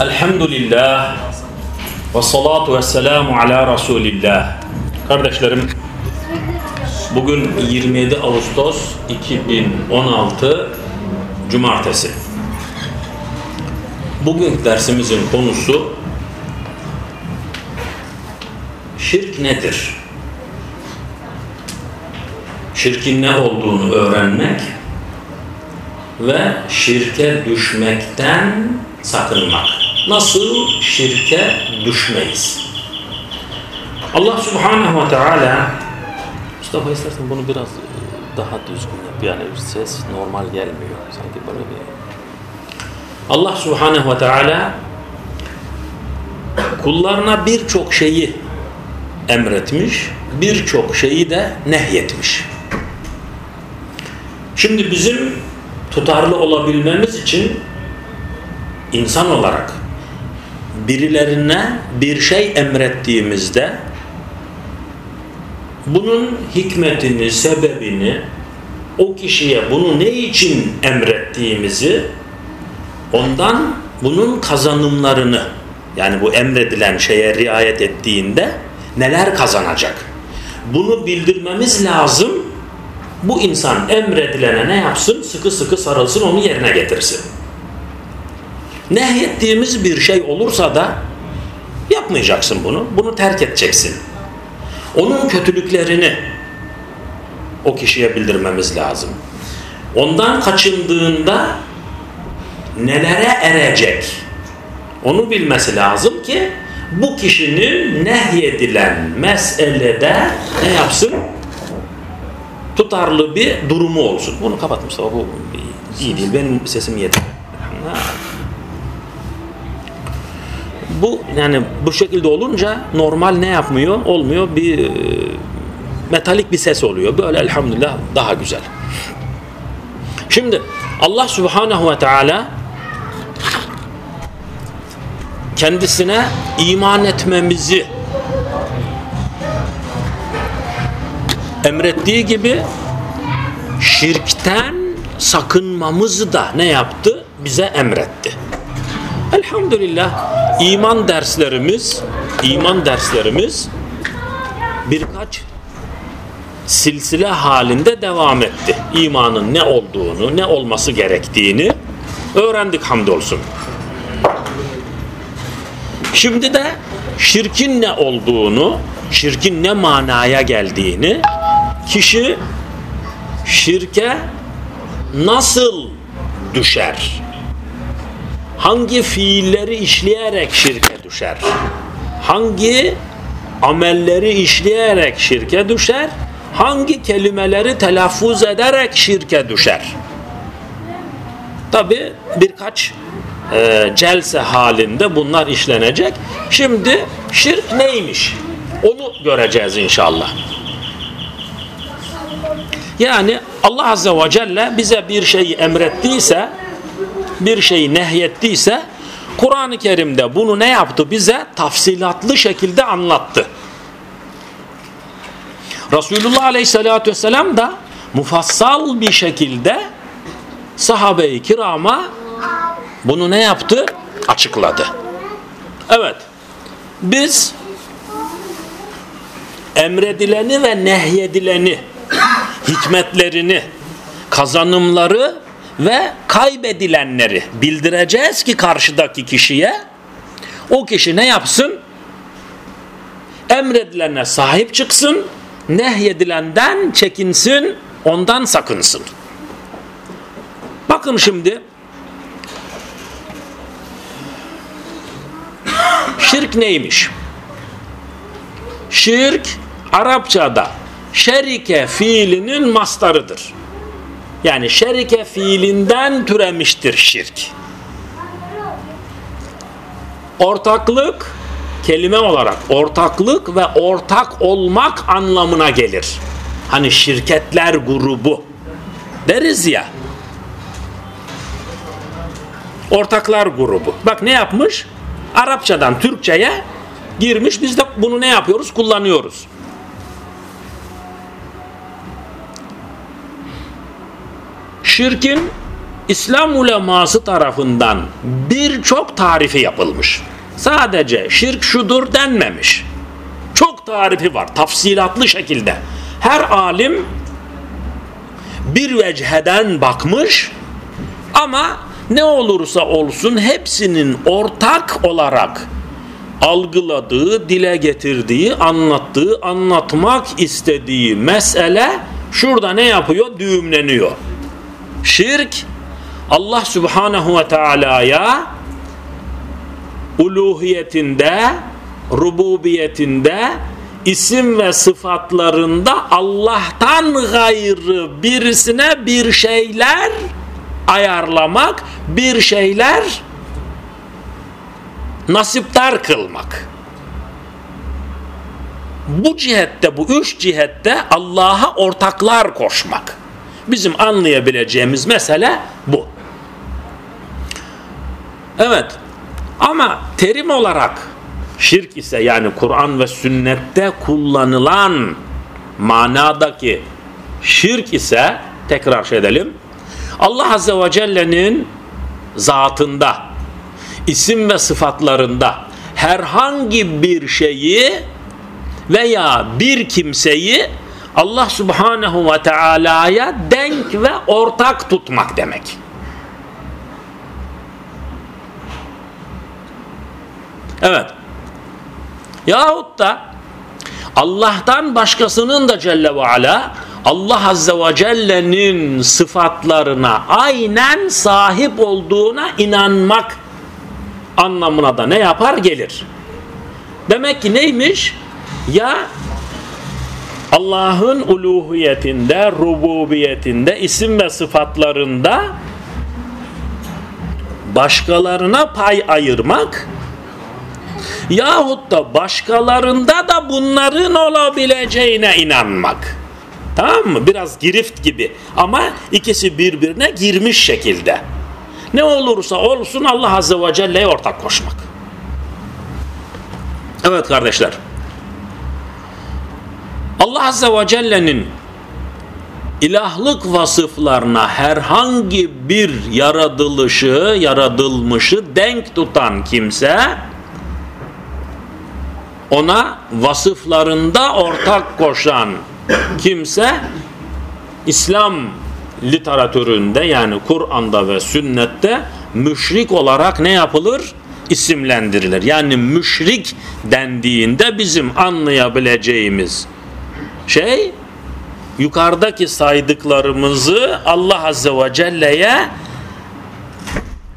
Elhamdülillah ve salatu ve selamu ala Resulillah. Kardeşlerim bugün 27 Ağustos 2016 Cumartesi. Bugün dersimizin konusu şirk nedir? Şirkin ne olduğunu öğrenmek ve şirke düşmekten sakınmak. Nasıl şirke düşmeyiz? Allah Subhanahu ve Teala Mustafa istersen bunu biraz daha düzgün yap. Yani ses normal gelmiyor. Sanki böyle bir Allah Subhanahu ve Teala kullarına birçok şeyi emretmiş, birçok şeyi de nehyetmiş. Şimdi bizim tutarlı olabilmemiz için insan olarak birilerine bir şey emrettiğimizde bunun hikmetini, sebebini, o kişiye bunu ne için emrettiğimizi ondan bunun kazanımlarını yani bu emredilen şeye riayet ettiğinde neler kazanacak? Bunu bildirmemiz lazım. Bu insan emredilene ne yapsın? Sıkı sıkı sarılsın, onu yerine getirsin. Nehyettiğimiz bir şey olursa da yapmayacaksın bunu. Bunu terk edeceksin. Onun kötülüklerini o kişiye bildirmemiz lazım. Ondan kaçındığında nelere erecek? Onu bilmesi lazım ki bu kişinin nehyedilen meselede ne yapsın? Tutarlı bir durumu olsun. Bunu kapat Mustafa. Bu iyi değil. Benim sesim yeter. Bu yani bu şekilde olunca normal ne yapmıyor? Olmuyor. Bir metalik bir ses oluyor. Böyle elhamdülillah daha güzel. Şimdi Allah Subhanahu ve Teala kendisine iman etmemizi emrettiği gibi şirkten sakınmamızı da ne yaptı? Bize emretti. Elhamdülillah iman derslerimiz iman derslerimiz birkaç silsile halinde devam etti. İmanın ne olduğunu, ne olması gerektiğini öğrendik hamdolsun. Şimdi de şirkin ne olduğunu, şirkin ne manaya geldiğini, kişi şirke nasıl düşer? Hangi fiilleri işleyerek şirke düşer? Hangi amelleri işleyerek şirke düşer? Hangi kelimeleri telaffuz ederek şirke düşer? Tabi birkaç e, celse halinde bunlar işlenecek. Şimdi şirk neymiş? Onu göreceğiz inşallah. Yani Allah Azze ve Celle bize bir şeyi emrettiyse, bir şeyi nehyettiyse, Kur'an-ı Kerim'de bunu ne yaptı? Bize tafsilatlı şekilde anlattı. Resulullah Aleyhisselatü Vesselam da mufassal bir şekilde sahabe-i kirama bunu ne yaptı? Açıkladı. Evet. Biz emredileni ve nehyedileni, hikmetlerini, kazanımları ve kaybedilenleri bildireceğiz ki karşıdaki kişiye o kişi ne yapsın? Emredilene sahip çıksın, nehyedilenden çekinsin, ondan sakınsın. Bakın şimdi Şirk neymiş? Şirk Arapçada şerike fiilinin mastarıdır. Yani şerike fiilinden türemiştir şirk. Ortaklık kelime olarak ortaklık ve ortak olmak anlamına gelir. Hani şirketler grubu deriz ya. Ortaklar grubu. Bak ne yapmış? Arapçadan Türkçe'ye girmiş. Biz de bunu ne yapıyoruz? Kullanıyoruz. Şirkin İslam uleması tarafından birçok tarifi yapılmış. Sadece şirk şudur denmemiş. Çok tarifi var tafsilatlı şekilde. Her alim bir vecheden bakmış ama ne olursa olsun hepsinin ortak olarak algıladığı, dile getirdiği, anlattığı, anlatmak istediği mesele şurada ne yapıyor? Düğümleniyor. Şirk Allah Subhanahu ve Teala'ya uluhiyetinde, rububiyetinde, isim ve sıfatlarında Allah'tan gayrı birisine bir şeyler ayarlamak, bir şeyler nasiptar kılmak. Bu cihette, bu üç cihette Allah'a ortaklar koşmak. Bizim anlayabileceğimiz mesele bu. Evet. Ama terim olarak şirk ise yani Kur'an ve sünnette kullanılan manadaki şirk ise tekrar şey edelim. Allah Azze ve Celle'nin zatında, isim ve sıfatlarında herhangi bir şeyi veya bir kimseyi Allah Subhanahu ve Teala'ya denk ve ortak tutmak demek. Evet. Yahut da Allah'tan başkasının da Celle ve Ala Allah Azze ve Celle'nin sıfatlarına aynen sahip olduğuna inanmak anlamına da ne yapar? Gelir. Demek ki neymiş? Ya Allah'ın uluhiyetinde, rububiyetinde, isim ve sıfatlarında başkalarına pay ayırmak yahut da başkalarında da bunların olabileceğine inanmak. Tamam mı? Biraz girift gibi ama ikisi birbirine girmiş şekilde. Ne olursa olsun Allah Azze ve Celle'ye ortak koşmak. Evet kardeşler. Allah Azze ve Celle'nin ilahlık vasıflarına herhangi bir yaratılışı, yaratılmışı denk tutan kimse ona vasıflarında ortak koşan kimse İslam literatüründe yani Kur'an'da ve sünnette müşrik olarak ne yapılır? isimlendirilir. Yani müşrik dendiğinde bizim anlayabileceğimiz şey yukarıdaki saydıklarımızı Allah Azze ve Celle'ye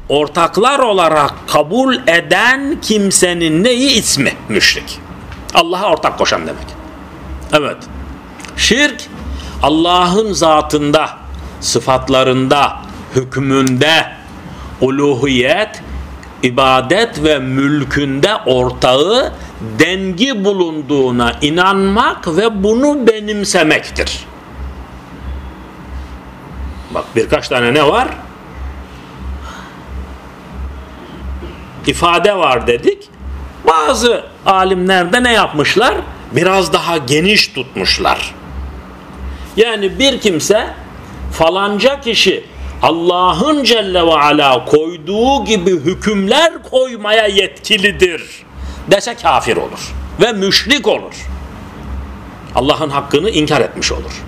ortaklar olarak kabul eden kimsenin neyi ismi? Müşrik. Allah'a ortak koşan demek. Evet. Şirk Allah'ın zatında, sıfatlarında, hükmünde, uluhiyet, ibadet ve mülkünde ortağı dengi bulunduğuna inanmak ve bunu benimsemektir. Bak birkaç tane ne var? İfade var dedik. Bazı alimler de ne yapmışlar? Biraz daha geniş tutmuşlar. Yani bir kimse falanca kişi Allah'ın Celle ve Ala koyduğu gibi hükümler koymaya yetkilidir dese kafir olur ve müşrik olur. Allah'ın hakkını inkar etmiş olur.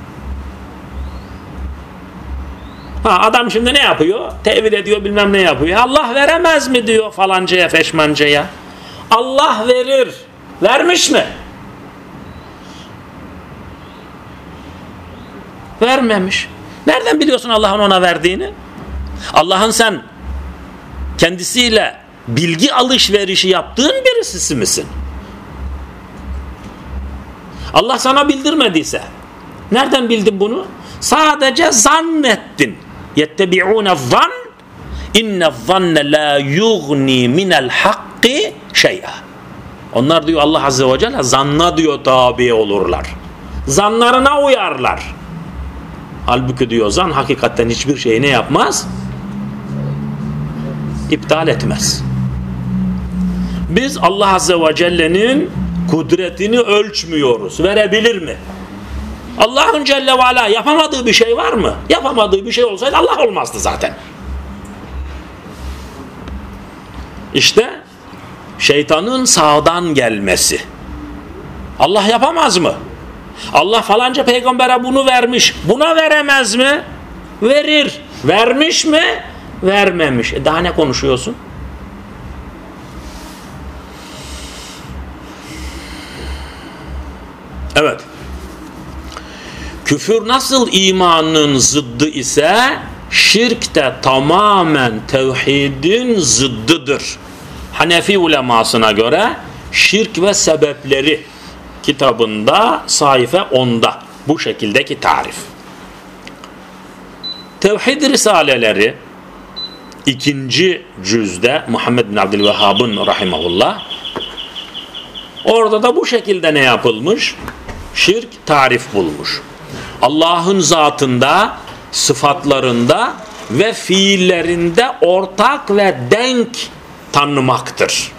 Ha adam şimdi ne yapıyor? Tevil ediyor bilmem ne yapıyor. Allah veremez mi diyor falancaya feşmancaya. Allah verir. Vermiş mi? Vermemiş. Nereden biliyorsun Allah'ın ona verdiğini? Allah'ın sen kendisiyle bilgi alışverişi yaptığın birisi misin? Allah sana bildirmediyse nereden bildin bunu? Sadece zannettin. Yettebi'une zan inne zanne la yugni minel hakki şey'a. Onlar diyor Allah Azze ve Celle zanna diyor tabi olurlar. Zanlarına uyarlar. Halbuki diyor zan hakikatten hiçbir şeyi ne yapmaz? İptal etmez. Biz Allah Azze ve Celle'nin kudretini ölçmüyoruz. Verebilir mi? Allah'ın Celle ve Ala yapamadığı bir şey var mı? Yapamadığı bir şey olsaydı Allah olmazdı zaten. İşte şeytanın sağdan gelmesi. Allah yapamaz mı? Allah falanca peygambere bunu vermiş. Buna veremez mi? Verir. Vermiş mi? Vermemiş. E daha ne konuşuyorsun? Evet. Küfür nasıl imanın zıddı ise şirk de tamamen tevhidin zıddıdır. Hanefi ulemasına göre şirk ve sebepleri kitabında sayfa 10'da bu şekildeki tarif. Tevhid Risaleleri ikinci cüzde Muhammed bin Abdülvehhab'ın rahimahullah orada da bu şekilde ne yapılmış? Şirk tarif bulmuş. Allah'ın zatında, sıfatlarında ve fiillerinde ortak ve denk tanımaktır.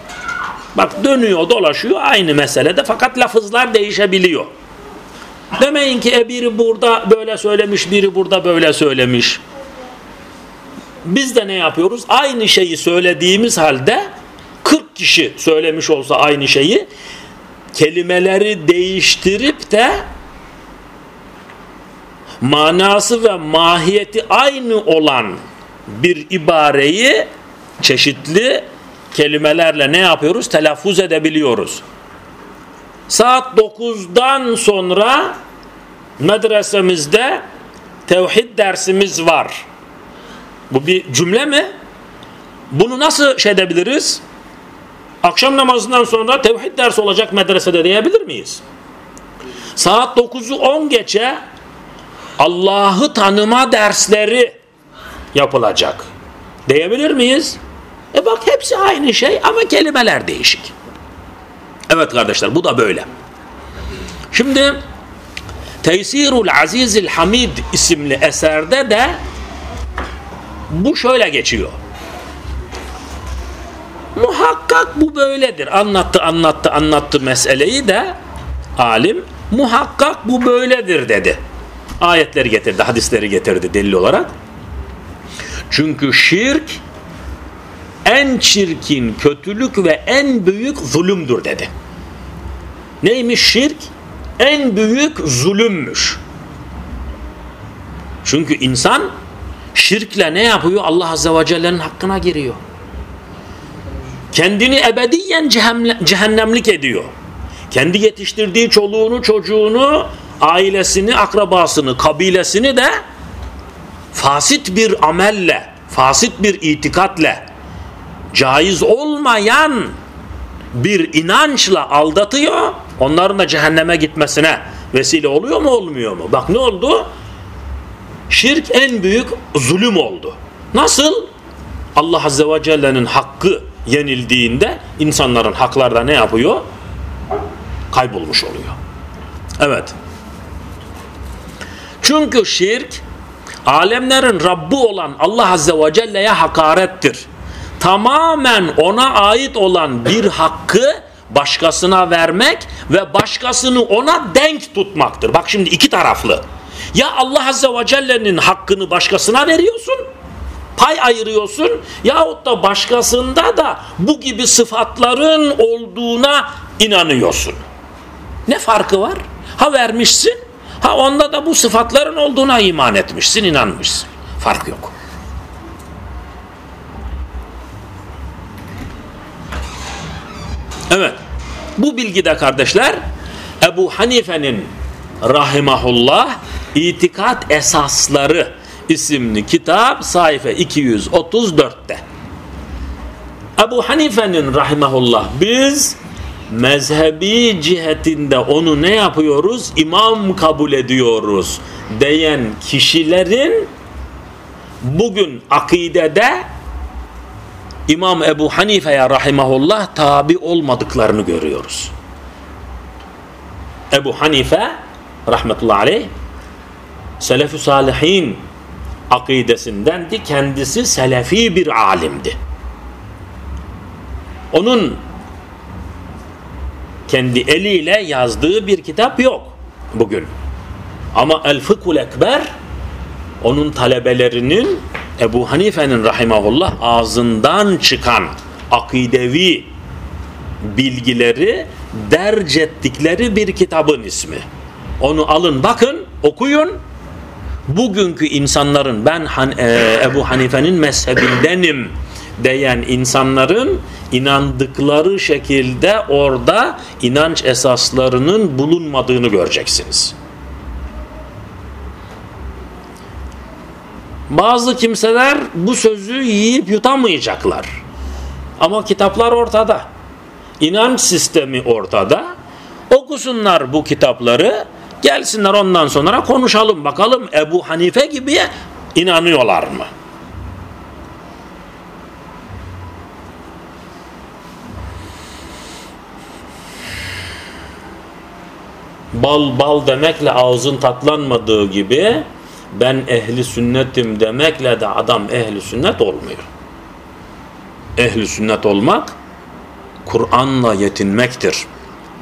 Bak dönüyor dolaşıyor aynı meselede fakat lafızlar değişebiliyor. Demeyin ki e biri burada böyle söylemiş biri burada böyle söylemiş. Biz de ne yapıyoruz? Aynı şeyi söylediğimiz halde 40 kişi söylemiş olsa aynı şeyi kelimeleri değiştirip de manası ve mahiyeti aynı olan bir ibareyi çeşitli kelimelerle ne yapıyoruz? Telaffuz edebiliyoruz. Saat 9'dan sonra medresemizde tevhid dersimiz var. Bu bir cümle mi? Bunu nasıl şey edebiliriz? Akşam namazından sonra tevhid dersi olacak medresede diyebilir miyiz? Saat 9'u 10 geçe Allah'ı tanıma dersleri yapılacak. Diyebilir miyiz? E bak hepsi aynı şey ama kelimeler değişik. Evet kardeşler bu da böyle. Şimdi Teysirul Azizil Hamid isimli eserde de bu şöyle geçiyor. Muhakkak bu böyledir. Anlattı anlattı anlattı meseleyi de alim muhakkak bu böyledir dedi. Ayetleri getirdi, hadisleri getirdi delil olarak. Çünkü şirk en çirkin kötülük ve en büyük zulümdür dedi. Neymiş şirk? En büyük zulümmüş. Çünkü insan şirkle ne yapıyor? Allah Azze ve Celle'nin hakkına giriyor. Kendini ebediyen cehennemlik ediyor. Kendi yetiştirdiği çoluğunu, çocuğunu, ailesini, akrabasını, kabilesini de fasit bir amelle, fasit bir itikatle, caiz olmayan bir inançla aldatıyor. Onların da cehenneme gitmesine vesile oluyor mu olmuyor mu? Bak ne oldu? Şirk en büyük zulüm oldu. Nasıl? Allah Azze ve Celle'nin hakkı yenildiğinde insanların haklarda ne yapıyor? Kaybolmuş oluyor. Evet. Çünkü şirk alemlerin Rabbi olan Allah Azze ve Celle'ye hakarettir. Tamamen ona ait olan bir hakkı başkasına vermek ve başkasını ona denk tutmaktır. Bak şimdi iki taraflı. Ya Allah Azze ve Celle'nin hakkını başkasına veriyorsun, pay ayırıyorsun yahut da başkasında da bu gibi sıfatların olduğuna inanıyorsun. Ne farkı var? Ha vermişsin, ha onda da bu sıfatların olduğuna iman etmişsin, inanmışsın. Fark yok. Evet. Bu bilgide kardeşler Ebu Hanife'nin rahimahullah itikat esasları isimli kitap sayfa 234'te. Ebu Hanife'nin rahimahullah biz mezhebi cihetinde onu ne yapıyoruz? İmam kabul ediyoruz diyen kişilerin bugün akidede İmam Ebu Hanife'ye rahimahullah tabi olmadıklarını görüyoruz. Ebu Hanife rahmetullahi aleyh Selef-i Salihin akidesindendi. Kendisi selefi bir alimdi. Onun kendi eliyle yazdığı bir kitap yok bugün. Ama El Fıkhul Ekber onun talebelerinin Ebu Hanife'nin rahimahullah ağzından çıkan akidevi bilgileri derc ettikleri bir kitabın ismi. Onu alın bakın okuyun. Bugünkü insanların ben Han, e, Ebu Hanife'nin mezhebindenim diyen insanların inandıkları şekilde orada inanç esaslarının bulunmadığını göreceksiniz. Bazı kimseler bu sözü yiyip yutamayacaklar. Ama kitaplar ortada. İnanç sistemi ortada. Okusunlar bu kitapları. Gelsinler ondan sonra konuşalım bakalım Ebu Hanife gibi inanıyorlar mı? Bal bal demekle ağzın tatlanmadığı gibi ben ehli sünnetim demekle de adam ehli sünnet olmuyor. Ehli sünnet olmak Kur'an'la yetinmektir.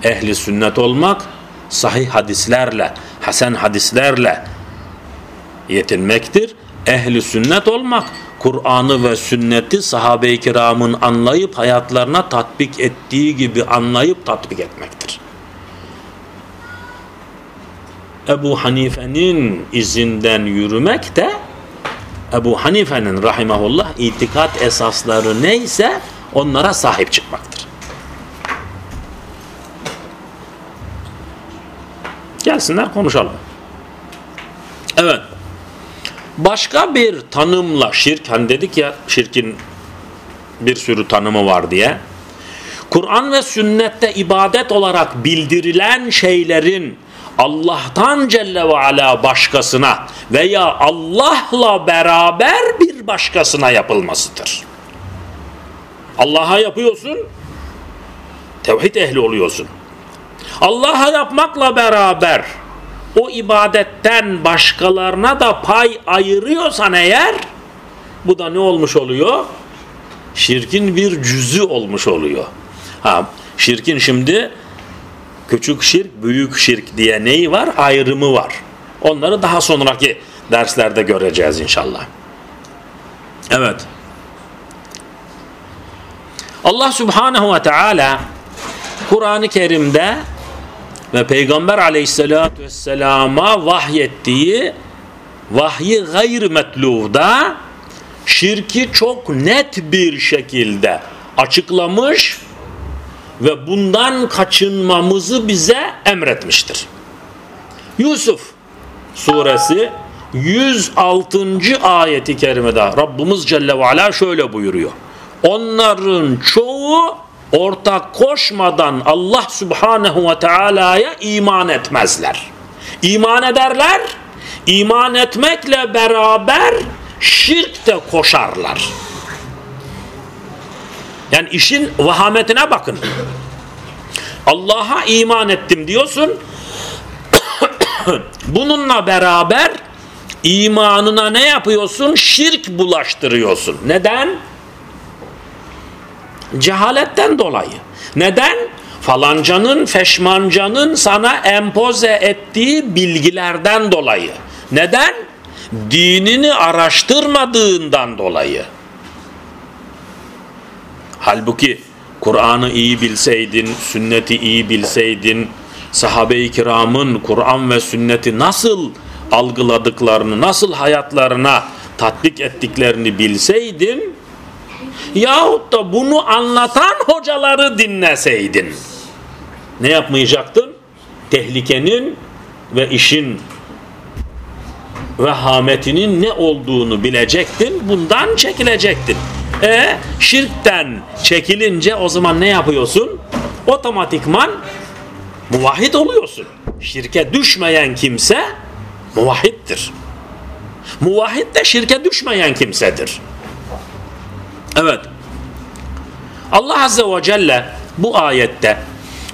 Ehli sünnet olmak sahih hadislerle, hasen hadislerle yetinmektir. Ehli sünnet olmak Kur'an'ı ve sünneti sahabe-i kiramın anlayıp hayatlarına tatbik ettiği gibi anlayıp tatbik etmektir. Ebu Hanife'nin izinden yürümek de Ebu Hanife'nin rahimahullah itikat esasları neyse onlara sahip çıkmaktır. Gelsinler konuşalım. Evet. Başka bir tanımla şirk, hani dedik ya şirkin bir sürü tanımı var diye. Kur'an ve sünnette ibadet olarak bildirilen şeylerin Allah'tan Celle ve Ala başkasına veya Allah'la beraber bir başkasına yapılmasıdır. Allah'a yapıyorsun, tevhid ehli oluyorsun. Allah'a yapmakla beraber o ibadetten başkalarına da pay ayırıyorsan eğer bu da ne olmuş oluyor? Şirkin bir cüzü olmuş oluyor. Ha, şirkin şimdi küçük şirk, büyük şirk diye neyi var? Ayrımı var. Onları daha sonraki derslerde göreceğiz inşallah. Evet. Allah Subhanahu ve Teala Kur'an-ı Kerim'de ve Peygamber aleyhissalatü vesselama vahyettiği vahyi gayr metluvda şirki çok net bir şekilde açıklamış ve bundan kaçınmamızı bize emretmiştir. Yusuf suresi 106. ayeti kerimede Rabbimiz Celle ve Ala şöyle buyuruyor. Onların çoğu ortak koşmadan Allah Subhanahu ve Teala'ya iman etmezler. İman ederler, iman etmekle beraber şirk de koşarlar. Yani işin vahametine bakın. Allah'a iman ettim diyorsun. Bununla beraber imanına ne yapıyorsun? Şirk bulaştırıyorsun. Neden? Cehaletten dolayı. Neden? Falancanın, feşmancanın sana empoze ettiği bilgilerden dolayı. Neden? Dinini araştırmadığından dolayı. Halbuki Kur'an'ı iyi bilseydin, sünneti iyi bilseydin, sahabe-i kiramın Kur'an ve sünneti nasıl algıladıklarını, nasıl hayatlarına tatbik ettiklerini bilseydin, yahut da bunu anlatan hocaları dinleseydin, ne yapmayacaktın? Tehlikenin ve işin vehametinin ne olduğunu bilecektin, bundan çekilecektin. E şirkten çekilince o zaman ne yapıyorsun? Otomatikman muvahhid oluyorsun. Şirke düşmeyen kimse muvahhiddir. Muvahhid de şirke düşmeyen kimsedir. Evet. Allah Azze ve Celle bu ayette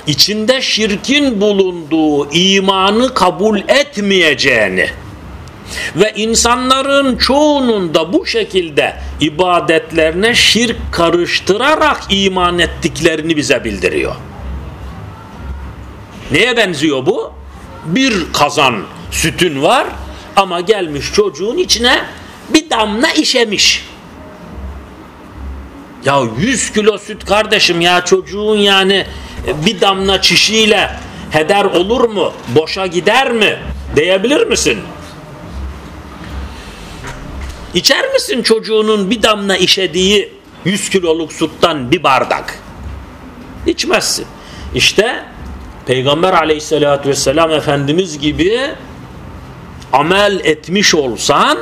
içinde şirkin bulunduğu imanı kabul etmeyeceğini ve insanların çoğunun da bu şekilde ibadetlerine şirk karıştırarak iman ettiklerini bize bildiriyor. Neye benziyor bu? Bir kazan sütün var ama gelmiş çocuğun içine bir damla işemiş. Ya 100 kilo süt kardeşim ya çocuğun yani bir damla çişiyle heder olur mu? Boşa gider mi? Diyebilir misin? İçer misin çocuğunun bir damla işediği 100 kiloluk sütten bir bardak? İçmezsin. İşte Peygamber aleyhissalatü vesselam Efendimiz gibi amel etmiş olsan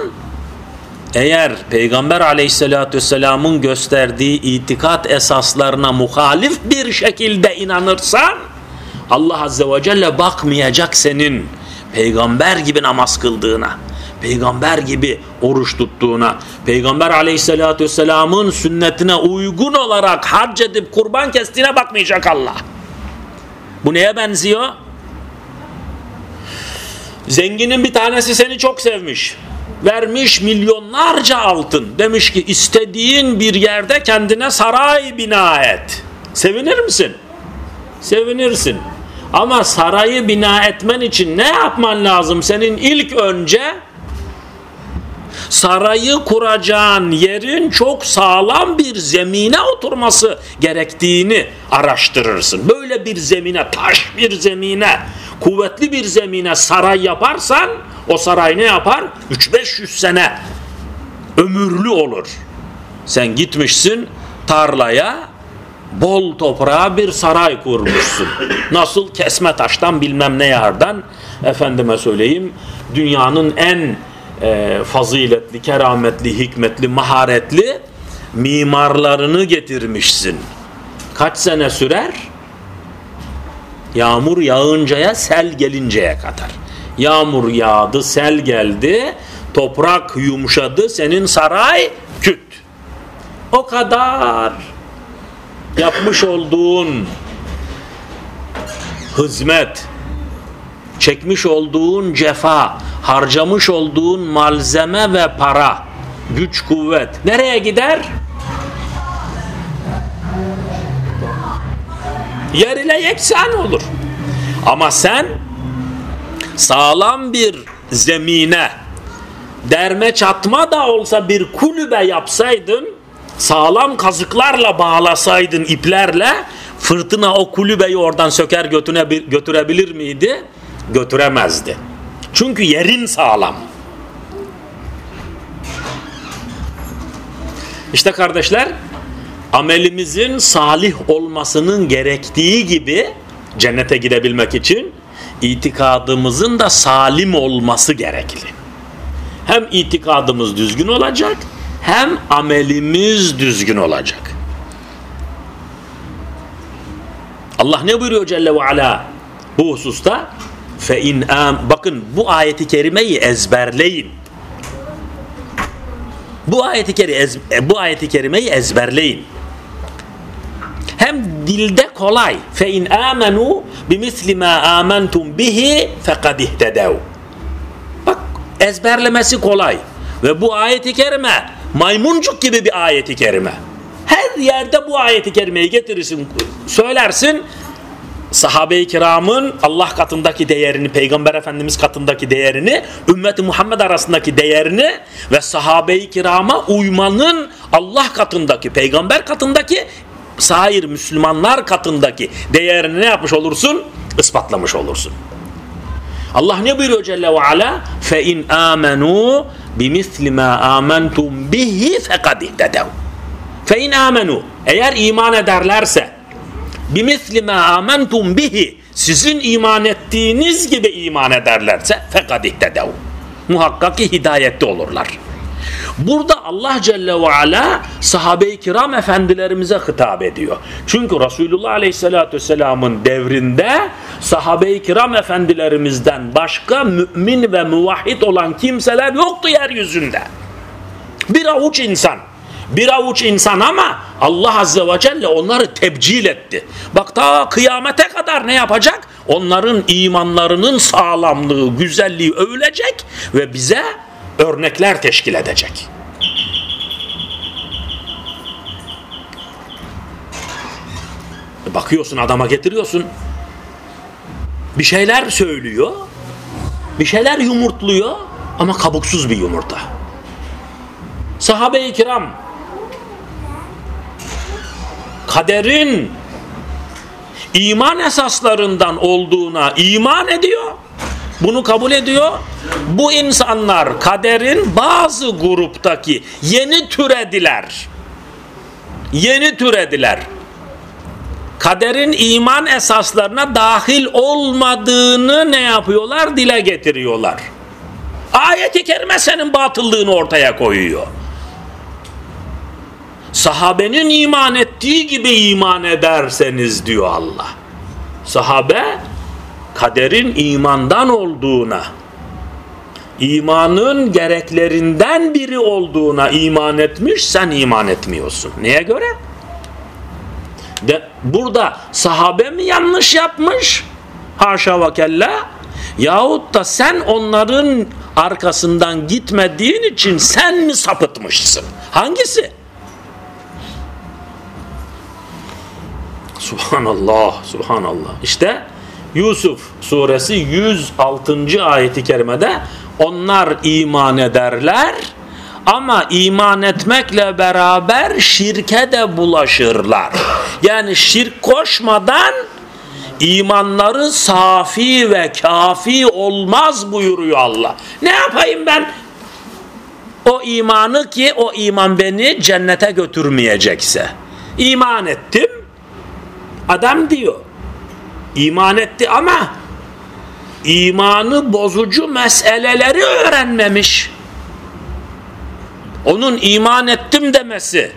eğer Peygamber aleyhissalatü vesselamın gösterdiği itikat esaslarına muhalif bir şekilde inanırsan Allah azze ve celle bakmayacak senin peygamber gibi namaz kıldığına peygamber gibi oruç tuttuğuna peygamber aleyhissalatü vesselamın sünnetine uygun olarak hac edip kurban kestiğine bakmayacak Allah bu neye benziyor zenginin bir tanesi seni çok sevmiş vermiş milyonlarca altın. Demiş ki istediğin bir yerde kendine saray bina et. Sevinir misin? Sevinirsin. Ama sarayı bina etmen için ne yapman lazım? Senin ilk önce sarayı kuracağın yerin çok sağlam bir zemine oturması gerektiğini araştırırsın. Böyle bir zemine, taş bir zemine, kuvvetli bir zemine saray yaparsan o saray ne yapar? 3-500 sene ömürlü olur. Sen gitmişsin tarlaya bol toprağa bir saray kurmuşsun. Nasıl kesme taştan bilmem ne yardan efendime söyleyeyim dünyanın en e, faziletli, kerametli, hikmetli, maharetli mimarlarını getirmişsin. Kaç sene sürer? Yağmur yağıncaya, sel gelinceye kadar. Yağmur yağdı, sel geldi, toprak yumuşadı, senin saray küt. O kadar yapmış olduğun hizmet, çekmiş olduğun cefa, harcamış olduğun malzeme ve para, güç kuvvet nereye gider? Yer ile yeksan olur. Ama sen sağlam bir zemine derme çatma da olsa bir kulübe yapsaydın sağlam kazıklarla bağlasaydın iplerle fırtına o kulübeyi oradan söker götürebilir miydi? Götüremezdi. Çünkü yerin sağlam. İşte kardeşler amelimizin salih olmasının gerektiği gibi cennete gidebilmek için itikadımızın da salim olması gerekli. Hem itikadımız düzgün olacak hem amelimiz düzgün olacak. Allah ne buyuruyor Celle ve Ala bu hususta? Fe in am bakın bu ayeti kerimeyi ezberleyin. Bu ayeti kerimeyi bu ayeti kerimeyi ezberleyin hem dilde kolay. Fe in amenu bimisli ma amantum bihi fekad ihtedev. Bak ezberlemesi kolay. Ve bu ayeti kerime maymuncuk gibi bir ayeti kerime. Her yerde bu ayeti kerimeyi getirirsin, söylersin. Sahabe-i kiramın Allah katındaki değerini, Peygamber Efendimiz katındaki değerini, ümmeti Muhammed arasındaki değerini ve sahabe-i kirama uymanın Allah katındaki, Peygamber katındaki sair Müslümanlar katındaki değerini ne yapmış olursun? Ispatlamış olursun. Allah ne buyuruyor Celle ve Ala? Amenu bimisli ma amantum bihi fekad ihtedev. Fe in amenu eğer iman ederlerse bimisli ma amantum bihi sizin iman ettiğiniz gibi iman ederlerse fekad ihtedev. Muhakkak ki hidayette olurlar. Burada Allah Celle ve Ala sahabe-i kiram efendilerimize hitap ediyor. Çünkü Resulullah Aleyhisselatü Vesselam'ın devrinde sahabe-i kiram efendilerimizden başka mümin ve muvahhid olan kimseler yoktu yeryüzünde. Bir avuç insan bir avuç insan ama Allah Azze ve Celle onları tebcil etti. Bak ta kıyamete kadar ne yapacak? Onların imanlarının sağlamlığı, güzelliği övülecek ve bize örnekler teşkil edecek. Bakıyorsun adama getiriyorsun. Bir şeyler söylüyor. Bir şeyler yumurtluyor ama kabuksuz bir yumurta. Sahabe-i kiram kaderin iman esaslarından olduğuna iman ediyor. Bunu kabul ediyor. Bu insanlar kaderin bazı gruptaki yeni türediler. Yeni türediler. Kaderin iman esaslarına dahil olmadığını ne yapıyorlar? Dile getiriyorlar. Ayet-i kerime senin batıllığını ortaya koyuyor. Sahabenin iman ettiği gibi iman ederseniz diyor Allah. Sahabe kaderin imandan olduğuna, imanın gereklerinden biri olduğuna iman etmiş, sen iman etmiyorsun. Neye göre? De, burada sahabe mi yanlış yapmış? Haşa ve kella. Yahut da sen onların arkasından gitmediğin için sen mi sapıtmışsın? Hangisi? Subhanallah, subhanallah. İşte Yusuf suresi 106. ayeti kerimede onlar iman ederler ama iman etmekle beraber şirke de bulaşırlar. Yani şirk koşmadan imanları safi ve kafi olmaz buyuruyor Allah. Ne yapayım ben? O imanı ki o iman beni cennete götürmeyecekse. İman ettim. Adam diyor. İman etti ama imanı bozucu meseleleri öğrenmemiş. Onun iman ettim demesi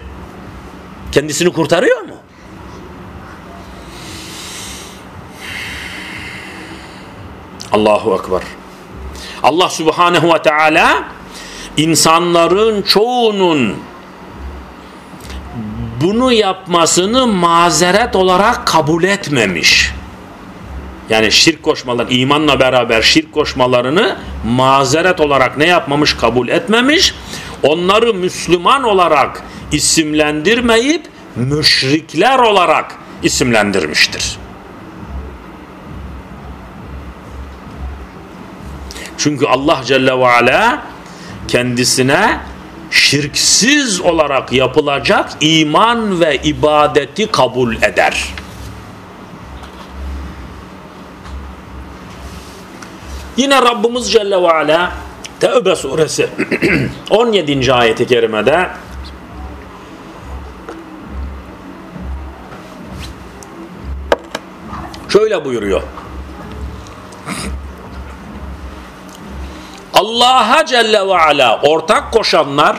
kendisini kurtarıyor mu? Allahu Ekber. Allah Subhanahu ve Teala insanların çoğunun bunu yapmasını mazeret olarak kabul etmemiş. Yani şirk koşmalar, imanla beraber şirk koşmalarını mazeret olarak ne yapmamış, kabul etmemiş. Onları Müslüman olarak isimlendirmeyip müşrikler olarak isimlendirmiştir. Çünkü Allah Celle ve Ala kendisine şirksiz olarak yapılacak iman ve ibadeti kabul eder. Yine Rabbimiz Celle ve Ala Tevbe suresi 17. ayeti kerimede şöyle buyuruyor. Allah'a Celle ve Ala ortak koşanlar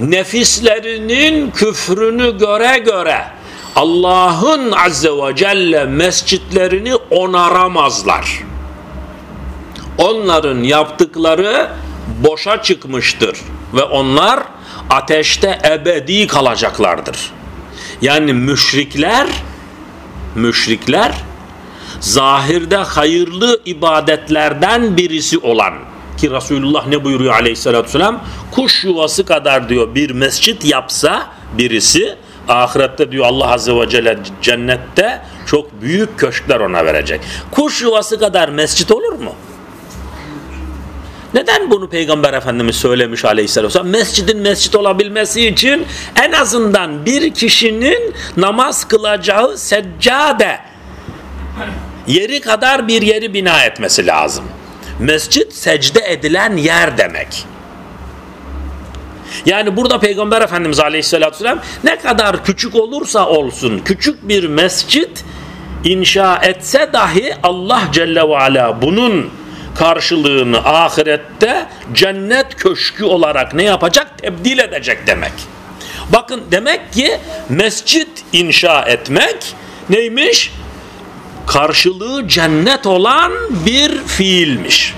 nefislerinin küfrünü göre göre Allah'ın Azze ve Celle mescitlerini onaramazlar. Onların yaptıkları boşa çıkmıştır ve onlar ateşte ebedi kalacaklardır. Yani müşrikler müşrikler zahirde hayırlı ibadetlerden birisi olan ki Resulullah ne buyuruyor aleyhissalatü vesselam kuş yuvası kadar diyor bir mescit yapsa birisi ahirette diyor Allah azze ve celle cennette çok büyük köşkler ona verecek. Kuş yuvası kadar mescit olur mu? Neden bunu Peygamber Efendimiz söylemiş aleyhisselam? Mescidin mescit olabilmesi için en azından bir kişinin namaz kılacağı seccade yeri kadar bir yeri bina etmesi lazım. Mescit secde edilen yer demek. Yani burada Peygamber Efendimiz Aleyhisselatü Vesselam ne kadar küçük olursa olsun küçük bir mescit inşa etse dahi Allah Celle ve Ala bunun karşılığını ahirette cennet köşkü olarak ne yapacak? Tebdil edecek demek. Bakın demek ki mescit inşa etmek neymiş? Karşılığı cennet olan bir fiilmiş.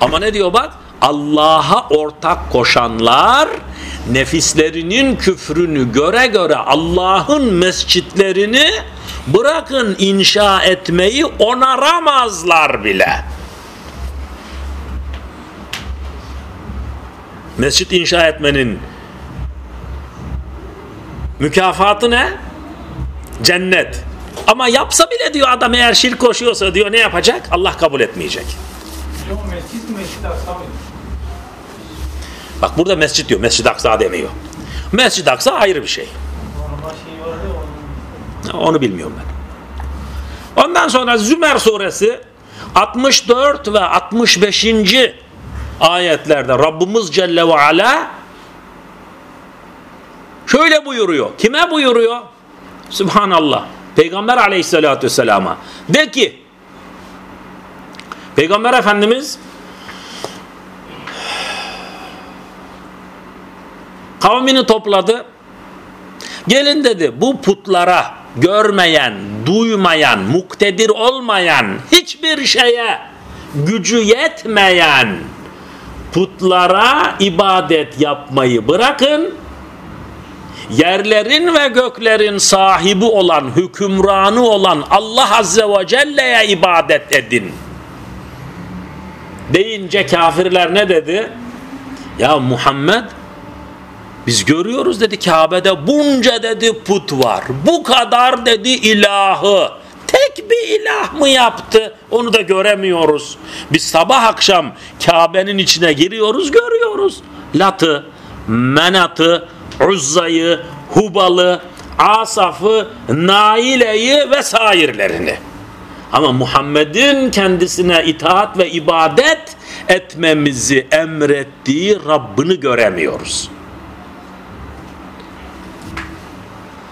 Ama ne diyor bak? Allah'a ortak koşanlar nefislerinin küfrünü göre göre Allah'ın mescitlerini bırakın inşa etmeyi onaramazlar bile. Mescit inşa etmenin mükafatı ne? Cennet. Ama yapsa bile diyor adam eğer şirk koşuyorsa diyor ne yapacak? Allah kabul etmeyecek. Bak burada mescit diyor. Mescid-i Aksa demiyor. Mescid-i Aksa ayrı bir şey. Onu bilmiyorum ben. Ondan sonra Zümer suresi 64 ve 65. ayetlerde Rabbimiz Celle ve Ala şöyle buyuruyor. Kime buyuruyor? Subhanallah. Peygamber aleyhissalatü vesselama. De ki Peygamber Efendimiz kavmini topladı. Gelin dedi bu putlara görmeyen, duymayan, muktedir olmayan, hiçbir şeye gücü yetmeyen putlara ibadet yapmayı bırakın. Yerlerin ve göklerin sahibi olan, hükümranı olan Allah Azze ve Celle'ye ibadet edin. Deyince kafirler ne dedi? Ya Muhammed biz görüyoruz dedi Kabe'de bunca dedi put var. Bu kadar dedi ilahı. Tek bir ilah mı yaptı? Onu da göremiyoruz. Biz sabah akşam Kabe'nin içine giriyoruz görüyoruz. Lat'ı, Menat'ı, Uzza'yı, Hubal'ı, Asaf'ı, Naile'yi vesairelerini. Ama Muhammed'in kendisine itaat ve ibadet etmemizi emrettiği Rabbini göremiyoruz.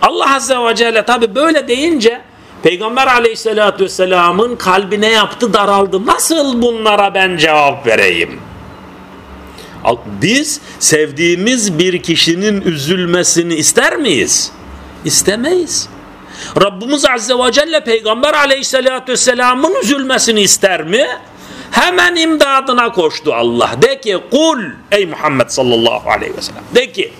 Allah Azze ve Celle tabi böyle deyince Peygamber aleyhissalatü vesselamın kalbine yaptı daraldı. Nasıl bunlara ben cevap vereyim? Biz sevdiğimiz bir kişinin üzülmesini ister miyiz? İstemeyiz. Rabbimiz Azze ve Celle Peygamber aleyhissalatü vesselamın üzülmesini ister mi? Hemen imdadına koştu Allah. De ki kul ey Muhammed sallallahu aleyhi ve sellem. De ki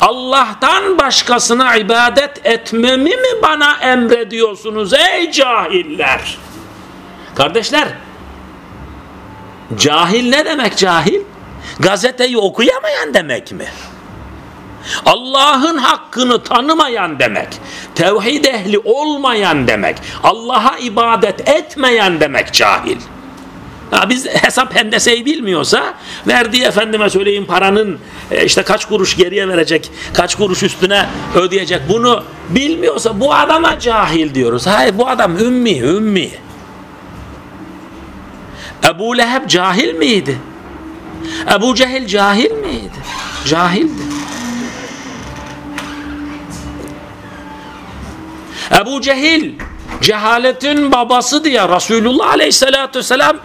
Allah'tan başkasına ibadet etmemi mi bana emrediyorsunuz ey cahiller? Kardeşler, cahil ne demek cahil? Gazeteyi okuyamayan demek mi? Allah'ın hakkını tanımayan demek. Tevhid ehli olmayan demek. Allah'a ibadet etmeyen demek cahil. Ha, biz hesap hendeseyi bilmiyorsa verdiği efendime söyleyeyim paranın e, işte kaç kuruş geriye verecek, kaç kuruş üstüne ödeyecek bunu bilmiyorsa bu adama cahil diyoruz. Hayır bu adam ümmi, ümmi. Ebu Leheb cahil miydi? Ebu Cehil cahil miydi? Cahildi. Ebu Cehil cehaletin babası diye Resulullah Aleyhisselatü Vesselam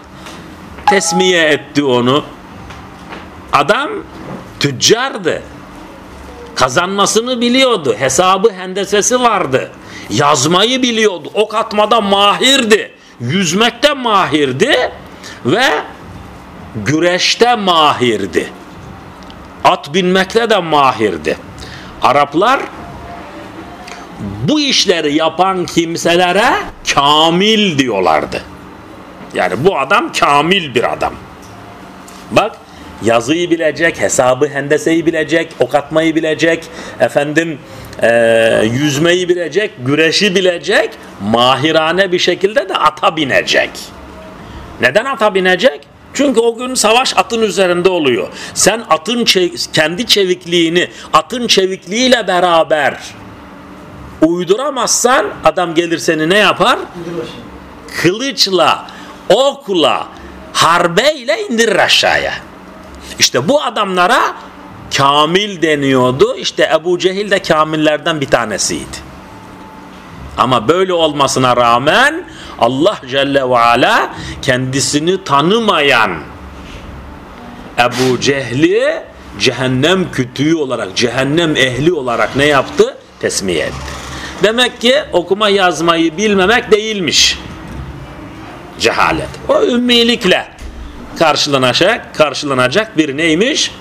tesmiye etti onu. Adam tüccardı. Kazanmasını biliyordu. Hesabı hendesesi vardı. Yazmayı biliyordu. Ok atmada mahirdi. Yüzmekte mahirdi. Ve güreşte mahirdi. At binmekte de mahirdi. Araplar bu işleri yapan kimselere kamil diyorlardı. Yani bu adam kamil bir adam. Bak yazıyı bilecek, hesabı hendeseyi bilecek, ok atmayı bilecek, efendim e, yüzmeyi bilecek, güreşi bilecek, mahirane bir şekilde de ata binecek. Neden ata binecek? Çünkü o gün savaş atın üzerinde oluyor. Sen atın kendi çevikliğini, atın çevikliğiyle beraber uyduramazsan adam gelir seni ne yapar? Kılıçla okla, harbeyle indirir aşağıya. İşte bu adamlara kamil deniyordu. İşte Ebu Cehil de kamillerden bir tanesiydi. Ama böyle olmasına rağmen Allah Celle ve Ala kendisini tanımayan Ebu Cehli cehennem kütüğü olarak, cehennem ehli olarak ne yaptı? Tesmiye etti. Demek ki okuma yazmayı bilmemek değilmiş cehalet. O ümmilikle karşılanacak, karşılanacak bir neymiş?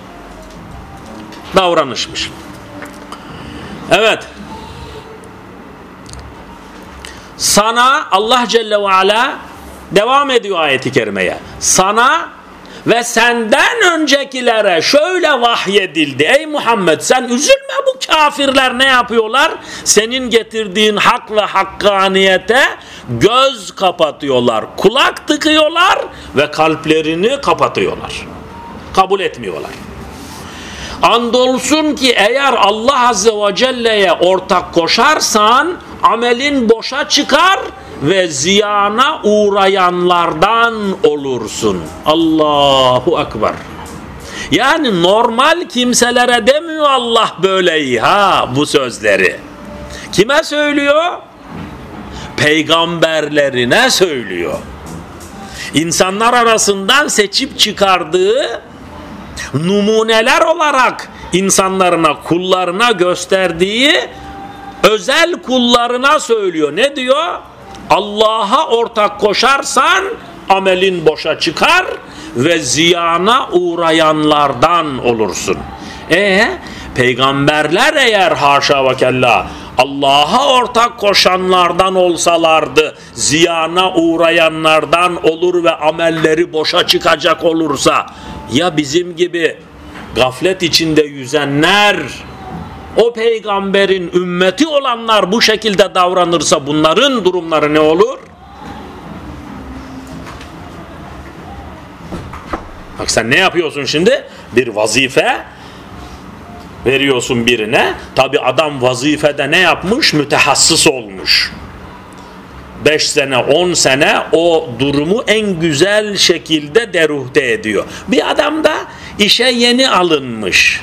Davranışmış. Evet. Sana Allah Celle ve Ala devam ediyor ayeti kerimeye. Sana ve senden öncekilere şöyle vahyedildi. Ey Muhammed sen üzülme bu kafirler ne yapıyorlar? Senin getirdiğin hak ve hakkaniyete göz kapatıyorlar, kulak tıkıyorlar ve kalplerini kapatıyorlar. Kabul etmiyorlar. Andolsun ki eğer Allah Azze ve Celle'ye ortak koşarsan amelin boşa çıkar ve ziyana uğrayanlardan olursun. Allahu Ekber. Yani normal kimselere demiyor Allah böyleyi ha bu sözleri. Kime söylüyor? Peygamberlerine söylüyor. İnsanlar arasından seçip çıkardığı numuneler olarak insanlarına, kullarına gösterdiği özel kullarına söylüyor. Ne diyor? Allah'a ortak koşarsan amelin boşa çıkar ve ziyana uğrayanlardan olursun. E peygamberler eğer haşa ve kella Allah'a ortak koşanlardan olsalardı ziyana uğrayanlardan olur ve amelleri boşa çıkacak olursa ya bizim gibi gaflet içinde yüzenler o peygamberin ümmeti olanlar bu şekilde davranırsa bunların durumları ne olur? Bak sen ne yapıyorsun şimdi? Bir vazife veriyorsun birine. Tabi adam vazifede ne yapmış? Mütehassıs olmuş. 5 sene 10 sene o durumu en güzel şekilde deruhte ediyor. Bir adam da işe yeni alınmış.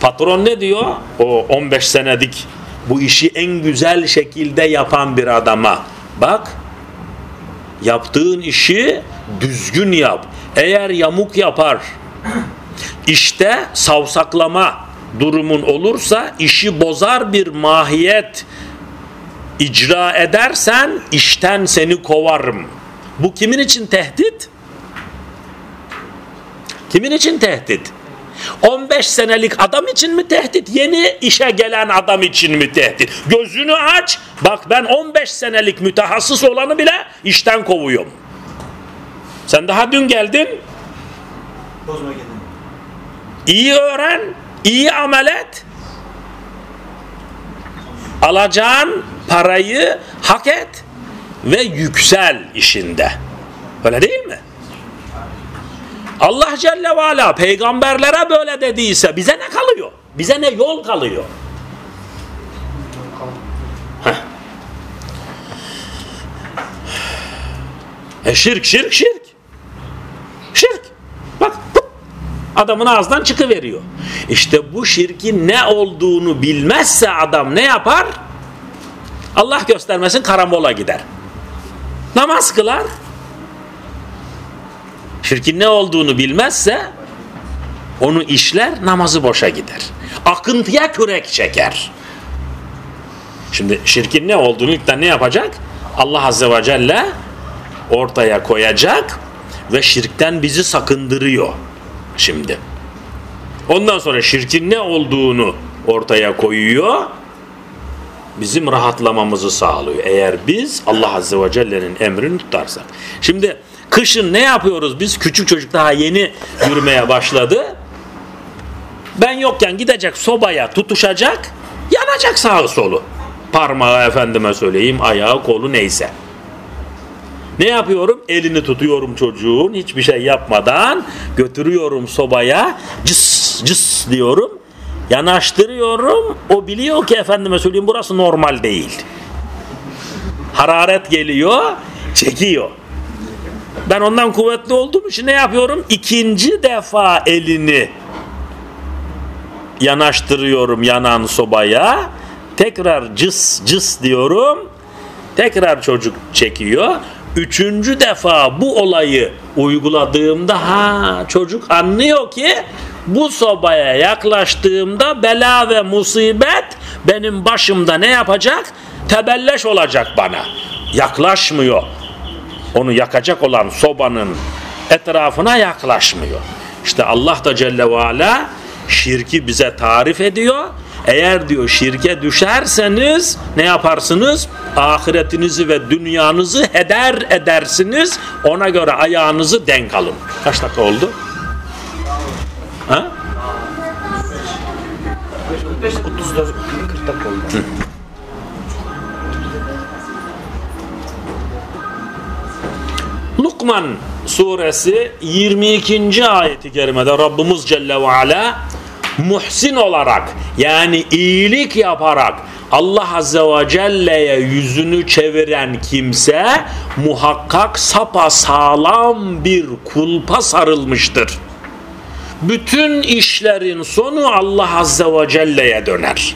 Patron ne diyor? O 15 senedik bu işi en güzel şekilde yapan bir adama. Bak yaptığın işi düzgün yap. Eğer yamuk yapar işte savsaklama durumun olursa işi bozar bir mahiyet icra edersen işten seni kovarım. Bu kimin için tehdit? Kimin için tehdit? 15 senelik adam için mi tehdit? Yeni işe gelen adam için mi tehdit? Gözünü aç. Bak ben 15 senelik mütehassıs olanı bile işten kovuyorum. Sen daha dün geldin. Bozma kendini. İyi öğren, iyi amel et. Alacağın parayı hak et ve yüksel işinde. Öyle değil mi? Allah Celle ve Ala peygamberlere böyle dediyse bize ne kalıyor? Bize ne yol kalıyor? Heh. E şirk şirk şirk. Bak adamın ağzından çıkıveriyor. İşte bu şirkin ne olduğunu bilmezse adam ne yapar? Allah göstermesin karamola gider. Namaz kılar. Şirkin ne olduğunu bilmezse onu işler namazı boşa gider. Akıntıya kürek çeker. Şimdi şirkin ne olduğunu ilkten ne yapacak? Allah Azze ve Celle ortaya koyacak ve şirkten bizi sakındırıyor şimdi. Ondan sonra şirkin ne olduğunu ortaya koyuyor bizim rahatlamamızı sağlıyor. Eğer biz Allah Azze ve Celle'nin emrini tutarsak. Şimdi kışın ne yapıyoruz biz? Küçük çocuk daha yeni yürümeye başladı. Ben yokken gidecek sobaya tutuşacak, yanacak sağı solu. Parmağı efendime söyleyeyim, ayağı kolu neyse. Ne yapıyorum? Elini tutuyorum çocuğun hiçbir şey yapmadan götürüyorum sobaya cıs cıs diyorum yanaştırıyorum o biliyor ki efendime söyleyeyim burası normal değil. Hararet geliyor çekiyor. Ben ondan kuvvetli olduğum için ne yapıyorum? İkinci defa elini yanaştırıyorum yanan sobaya. Tekrar cıs cıs diyorum. Tekrar çocuk çekiyor. Üçüncü defa bu olayı uyguladığımda ha çocuk anlıyor ki bu sobaya yaklaştığımda bela ve musibet benim başımda ne yapacak? Tebelleş olacak bana. Yaklaşmıyor. Onu yakacak olan sobanın etrafına yaklaşmıyor. İşte Allah da Celle ve Ala şirki bize tarif ediyor. Eğer diyor şirke düşerseniz ne yaparsınız? Ahiretinizi ve dünyanızı heder edersiniz. Ona göre ayağınızı denk alın. Kaç dakika oldu? Ha? 34 40 dakika oldu. Lukman suresi 22. ayeti kerimede Rabbimiz Celle ve Ala muhsin olarak yani iyilik yaparak Allah Azze ve Celle'ye yüzünü çeviren kimse muhakkak sapa sağlam bir kulpa sarılmıştır. Bütün işlerin sonu Allah Azze ve Celle'ye döner.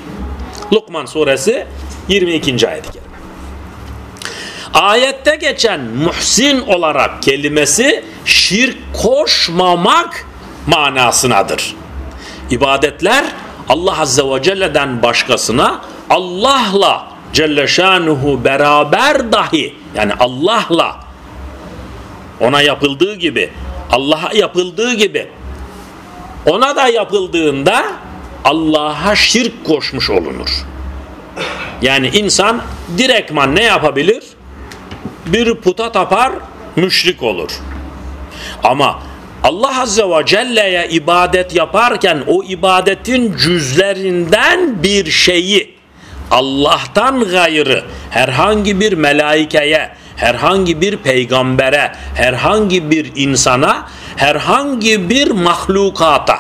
Lokman suresi 22. ayet Ayette geçen muhsin olarak kelimesi şirk koşmamak manasınadır. İbadetler Allah Azze ve Celle'den başkasına Allah'la Celle Şanuhu beraber dahi yani Allah'la ona yapıldığı gibi Allah'a yapıldığı gibi ona da yapıldığında Allah'a şirk koşmuş olunur. Yani insan direktman ne yapabilir? Bir puta tapar, müşrik olur. Ama Allah Azze ve Celle'ye ibadet yaparken o ibadetin cüzlerinden bir şeyi Allah'tan gayrı herhangi bir melaikeye, herhangi bir peygambere, herhangi bir insana, herhangi bir mahlukata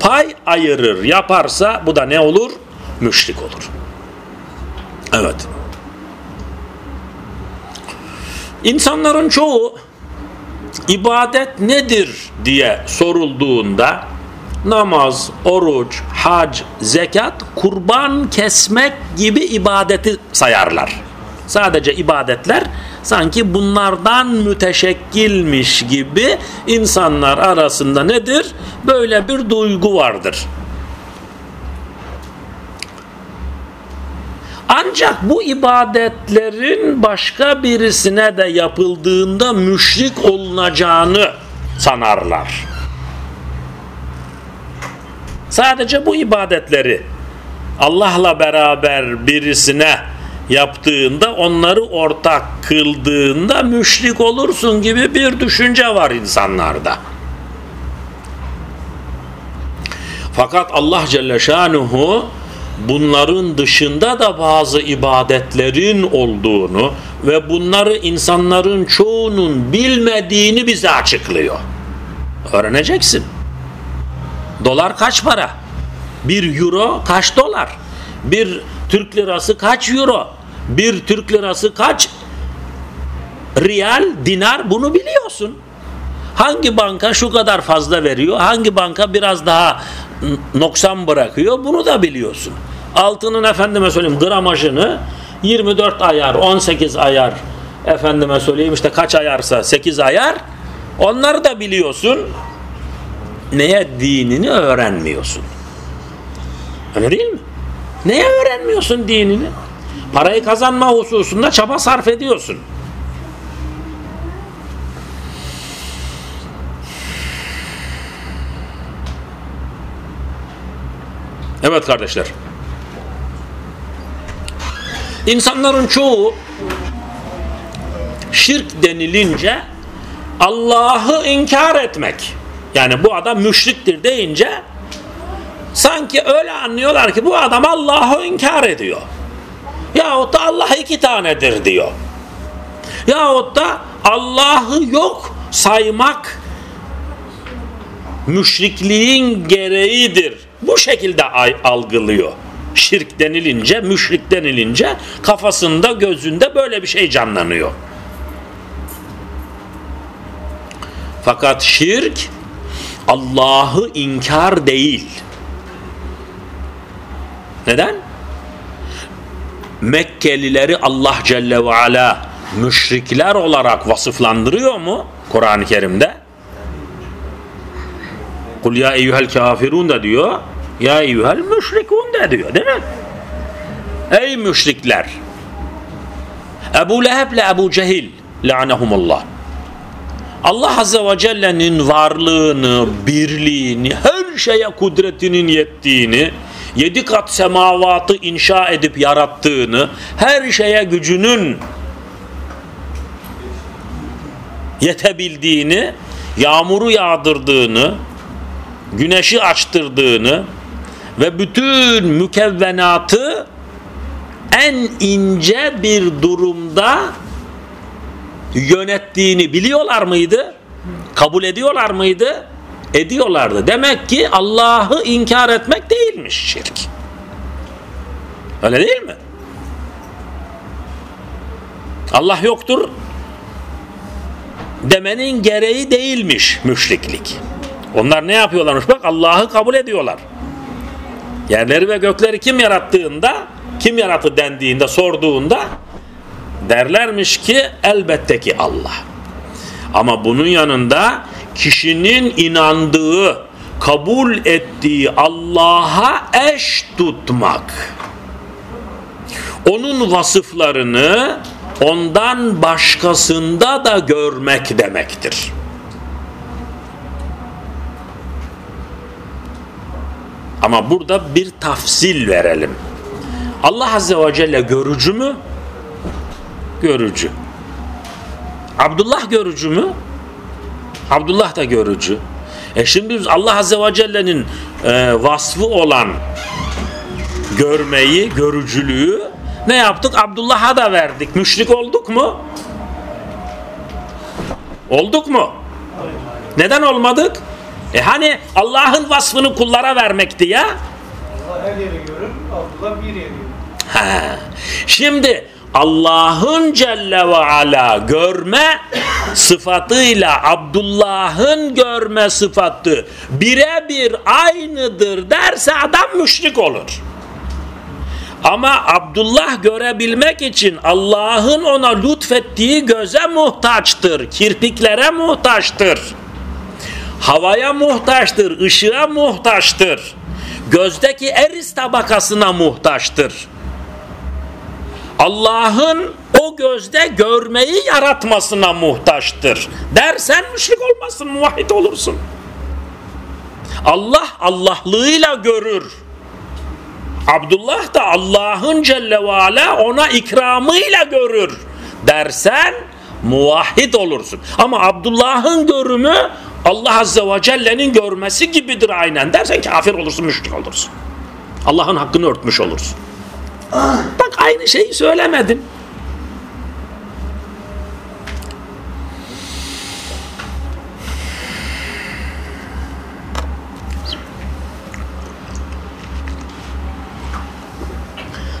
pay ayırır yaparsa bu da ne olur? Müşrik olur. Evet. İnsanların çoğu ibadet nedir diye sorulduğunda namaz, oruç, hac, zekat, kurban kesmek gibi ibadeti sayarlar. Sadece ibadetler sanki bunlardan müteşekkilmiş gibi insanlar arasında nedir? Böyle bir duygu vardır. Ancak bu ibadetlerin başka birisine de yapıldığında müşrik olunacağını sanarlar. Sadece bu ibadetleri Allah'la beraber birisine yaptığında onları ortak kıldığında müşrik olursun gibi bir düşünce var insanlarda. Fakat Allah Celle Şanuhu bunların dışında da bazı ibadetlerin olduğunu ve bunları insanların çoğunun bilmediğini bize açıklıyor. Öğreneceksin. Dolar kaç para? Bir euro kaç dolar? Bir Türk lirası kaç euro? Bir Türk lirası kaç riyal, dinar bunu biliyorsun. Hangi banka şu kadar fazla veriyor? Hangi banka biraz daha noksan bırakıyor? Bunu da biliyorsun. Altının efendime söyleyeyim gramajını 24 ayar, 18 ayar efendime söyleyeyim işte kaç ayarsa 8 ayar onları da biliyorsun neye dinini öğrenmiyorsun. Öyle değil mi? Neye öğrenmiyorsun dinini? Parayı kazanma hususunda çaba sarf ediyorsun. Evet kardeşler. İnsanların çoğu şirk denilince Allah'ı inkar etmek yani bu adam müşriktir deyince sanki öyle anlıyorlar ki bu adam Allah'ı inkar ediyor. Yahut da Allah iki tanedir diyor. Yahut da Allah'ı yok saymak müşrikliğin gereğidir. Bu şekilde algılıyor. Şirk denilince, müşrik denilince kafasında, gözünde böyle bir şey canlanıyor. Fakat şirk Allah'ı inkar değil. Neden? Mekkelileri Allah Celle ve Ala müşrikler olarak vasıflandırıyor mu Kur'an-ı Kerim'de? Kul ya eyyuhel kafirun da diyor. Ya eyyuhel müşrikun da diyor değil mi? Ey müşrikler! Ebu Leheb ile Ebu Cehil lanehumullah Allah Azze ve Celle'nin varlığını, birliğini, her şeye kudretinin yettiğini, yedi kat semavatı inşa edip yarattığını, her şeye gücünün yetebildiğini, yağmuru yağdırdığını, güneşi açtırdığını ve bütün mükevvenatı en ince bir durumda yönettiğini biliyorlar mıydı? Kabul ediyorlar mıydı? ediyorlardı. Demek ki Allah'ı inkar etmek değilmiş şirk. Öyle değil mi? Allah yoktur demenin gereği değilmiş müşriklik. Onlar ne yapıyorlarmış? Bak Allah'ı kabul ediyorlar. Yerleri ve gökleri kim yarattığında, kim yarattı dendiğinde, sorduğunda derlermiş ki elbette ki Allah. Ama bunun yanında kişinin inandığı, kabul ettiği Allah'a eş tutmak. Onun vasıflarını ondan başkasında da görmek demektir. Ama burada bir tafsil verelim. Allah Azze ve Celle görücü mü? Görücü. Abdullah görücü mü? Abdullah da görücü. E şimdi biz Allah Azze ve Celle'nin e, vasfı olan görmeyi, görücülüğü ne yaptık? Abdullah'a da verdik. Müşrik olduk mu? Olduk mu? Neden olmadık? E hani Allah'ın vasfını kullara vermekti ya? Allah her yeri görür, Abdullah bir yeri görür. Ha. Şimdi Allah'ın Celle ve Ala görme sıfatıyla Abdullah'ın görme sıfatı birebir aynıdır derse adam müşrik olur. Ama Abdullah görebilmek için Allah'ın ona lütfettiği göze muhtaçtır, kirpiklere muhtaçtır, havaya muhtaçtır, ışığa muhtaçtır, gözdeki eris tabakasına muhtaçtır. Allah'ın o gözde görmeyi yaratmasına muhtaçtır. Dersen müşrik olmazsın, muvahhid olursun. Allah Allahlığıyla görür. Abdullah da Allah'ın Celle ve Ala ona ikramıyla görür dersen muvahhid olursun. Ama Abdullah'ın görümü Allah Azze ve Celle'nin görmesi gibidir aynen dersen kafir olursun, müşrik olursun. Allah'ın hakkını örtmüş olursun. Bak aynı şeyi söylemedin.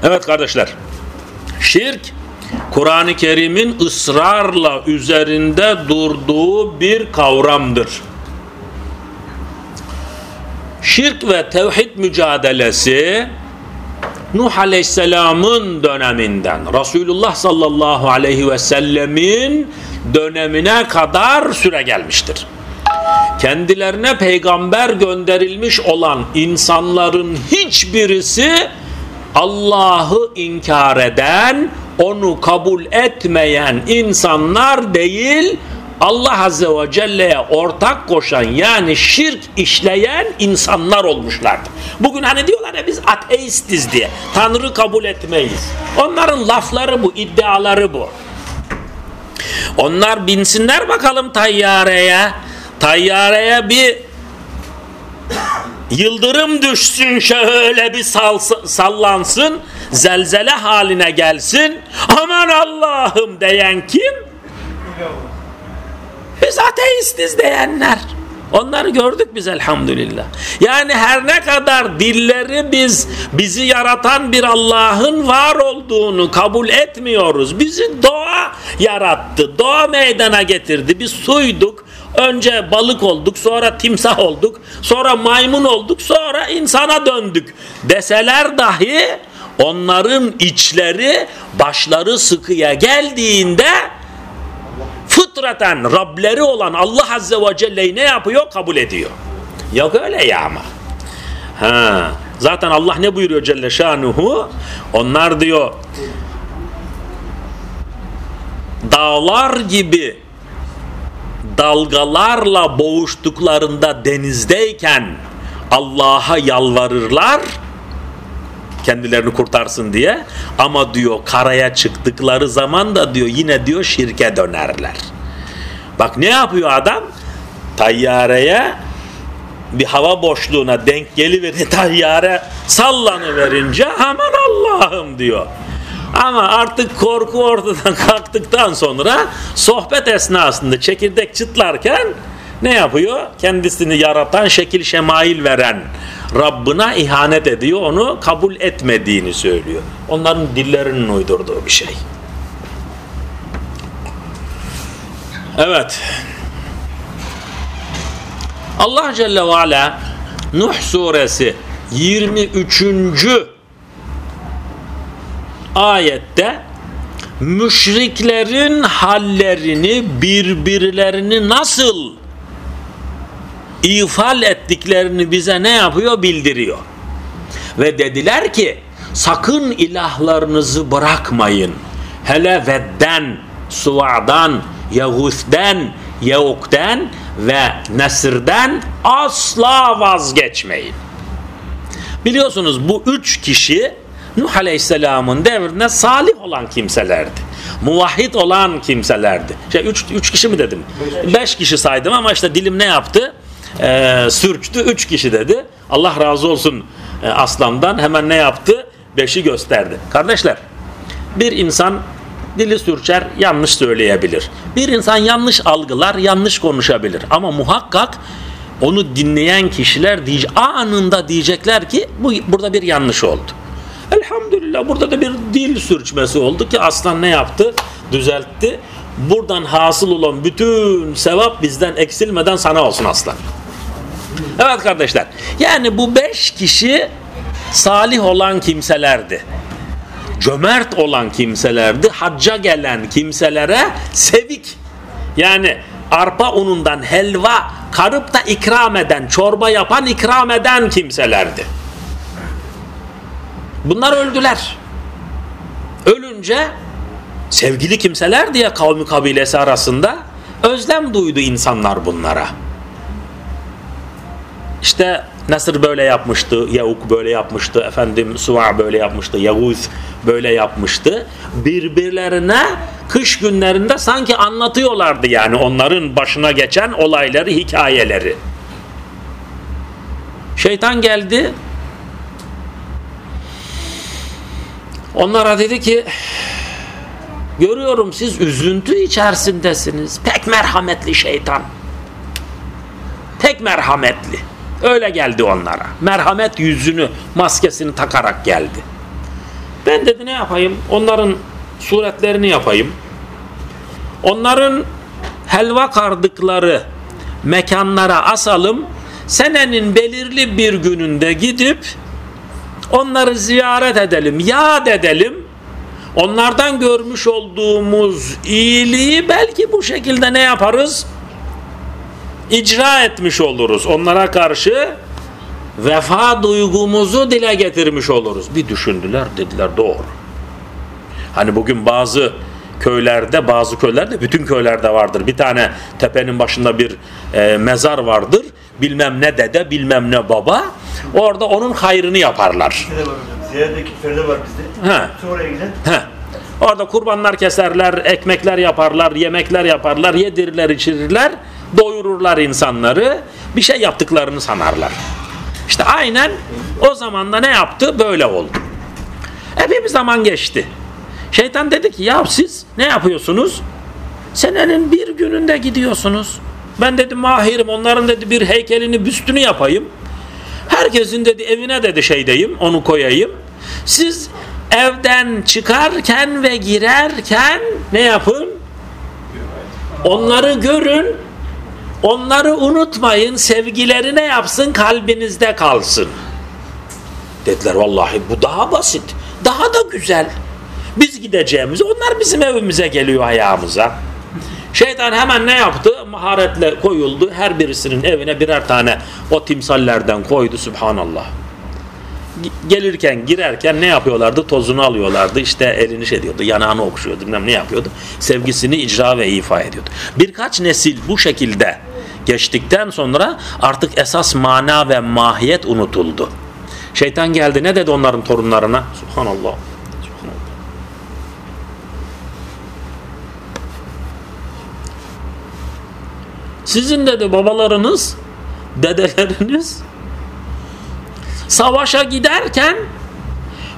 Evet kardeşler. Şirk Kur'an-ı Kerim'in ısrarla üzerinde durduğu bir kavramdır. Şirk ve tevhid mücadelesi Nuh Aleyhisselam'ın döneminden Resulullah sallallahu aleyhi ve sellemin dönemine kadar süre gelmiştir. Kendilerine peygamber gönderilmiş olan insanların hiçbirisi Allah'ı inkar eden, onu kabul etmeyen insanlar değil, Allah Azze ve Celle'ye ortak koşan yani şirk işleyen insanlar olmuşlardı. Bugün hani diyorlar ya biz ateistiz diye. Tanrı kabul etmeyiz. Onların lafları bu, iddiaları bu. Onlar binsinler bakalım tayyareye. Tayyareye bir yıldırım düşsün şöyle bir sal, sallansın zelzele haline gelsin aman Allah'ım diyen kim? Biz ateistiz diyenler. Onları gördük biz elhamdülillah. Yani her ne kadar dilleri biz bizi yaratan bir Allah'ın var olduğunu kabul etmiyoruz. Bizi doğa yarattı. Doğa meydana getirdi. Biz suyduk. Önce balık olduk, sonra timsah olduk, sonra maymun olduk, sonra insana döndük deseler dahi onların içleri başları sıkıya geldiğinde fıtraten Rableri olan Allah Azze ve Celle'yi ne yapıyor? Kabul ediyor. Yok öyle ya ama. Ha, zaten Allah ne buyuruyor Celle Şanuhu? Onlar diyor dağlar gibi dalgalarla boğuştuklarında denizdeyken Allah'a yalvarırlar kendilerini kurtarsın diye ama diyor karaya çıktıkları zaman da diyor yine diyor şirke dönerler. Bak ne yapıyor adam? Tayyareye bir hava boşluğuna denk geliveri tayyare sallanıverince aman Allah'ım diyor. Ama artık korku ortadan kalktıktan sonra sohbet esnasında çekirdek çıtlarken ne yapıyor? Kendisini yaratan, şekil şemail veren Rabbına ihanet ediyor. Onu kabul etmediğini söylüyor. Onların dillerinin uydurduğu bir şey. Evet. Allah Celle ve Ala Nuh suresi 23. ayette müşriklerin hallerini birbirlerini nasıl ifal ettiklerini bize ne yapıyor bildiriyor. Ve dediler ki sakın ilahlarınızı bırakmayın. Hele Vedden, Suva'dan, Yahus'den, Yavuk'ten ve Nesir'den asla vazgeçmeyin. Biliyorsunuz bu üç kişi Nuh Aleyhisselam'ın devrinde salih olan kimselerdi. Muvahhid olan kimselerdi. Şey, üç, üç kişi mi dedim? Beş, beş kişi saydım ama işte dilim ne yaptı? Ee, sürçtü. Üç kişi dedi. Allah razı olsun e, aslandan. Hemen ne yaptı? Beşi gösterdi. Kardeşler bir insan dili sürçer, yanlış söyleyebilir. Bir insan yanlış algılar, yanlış konuşabilir. Ama muhakkak onu dinleyen kişiler diye, anında diyecekler ki bu burada bir yanlış oldu. Elhamdülillah burada da bir dil sürçmesi oldu ki aslan ne yaptı? Düzeltti. Buradan hasıl olan bütün sevap bizden eksilmeden sana olsun aslan. Evet kardeşler. Yani bu beş kişi salih olan kimselerdi. Cömert olan kimselerdi. Hacca gelen kimselere sevik. Yani arpa unundan helva karıp da ikram eden, çorba yapan ikram eden kimselerdi. Bunlar öldüler. Ölünce sevgili kimseler diye kavmi kabilesi arasında özlem duydu insanlar bunlara. İşte Nasır böyle yapmıştı, Yavuk böyle yapmıştı, efendim Suva böyle yapmıştı, Yavuz böyle yapmıştı. Birbirlerine kış günlerinde sanki anlatıyorlardı yani onların başına geçen olayları, hikayeleri. Şeytan geldi. Onlara dedi ki görüyorum siz üzüntü içerisindesiniz. Pek merhametli şeytan. Pek merhametli. Öyle geldi onlara. Merhamet yüzünü, maskesini takarak geldi. Ben dedi ne yapayım? Onların suretlerini yapayım. Onların helva kardıkları mekanlara asalım. Senenin belirli bir gününde gidip onları ziyaret edelim, yad edelim. Onlardan görmüş olduğumuz iyiliği belki bu şekilde ne yaparız? icra etmiş oluruz. Onlara karşı vefa duygumuzu dile getirmiş oluruz. Bir düşündüler dediler doğru. Hani bugün bazı köylerde bazı köylerde bütün köylerde vardır. Bir tane tepenin başında bir e, mezar vardır. Bilmem ne dede bilmem ne baba. Orada onun hayrını yaparlar. Ziyadeki Feride var bizde. He. Oraya giden. He. Orada kurbanlar keserler, ekmekler yaparlar, yemekler yaparlar, yedirirler, içirirler doyururlar insanları bir şey yaptıklarını sanarlar. İşte aynen o zaman da ne yaptı? Böyle oldu. Epey bir zaman geçti. Şeytan dedi ki ya siz ne yapıyorsunuz? Senenin bir gününde gidiyorsunuz. Ben dedim mahirim onların dedi bir heykelini büstünü yapayım. Herkesin dedi evine dedi şeydeyim onu koyayım. Siz evden çıkarken ve girerken ne yapın? Onları görün Onları unutmayın, sevgilerine yapsın, kalbinizde kalsın. Dediler vallahi bu daha basit, daha da güzel. Biz gideceğimiz, onlar bizim evimize geliyor ayağımıza. Şeytan hemen ne yaptı? Maharetle koyuldu. Her birisinin evine birer tane o timsallerden koydu. Subhanallah. Gelirken girerken ne yapıyorlardı? Tozunu alıyorlardı. İşte elini şey diyordu. Yanağını okşuyordu. Ne yapıyordu. Sevgisini icra ve ifa ediyordu. Birkaç nesil bu şekilde geçtikten sonra artık esas mana ve mahiyet unutuldu. Şeytan geldi ne dedi onların torunlarına? Subhanallah. Sizin dedi babalarınız, dedeleriniz savaşa giderken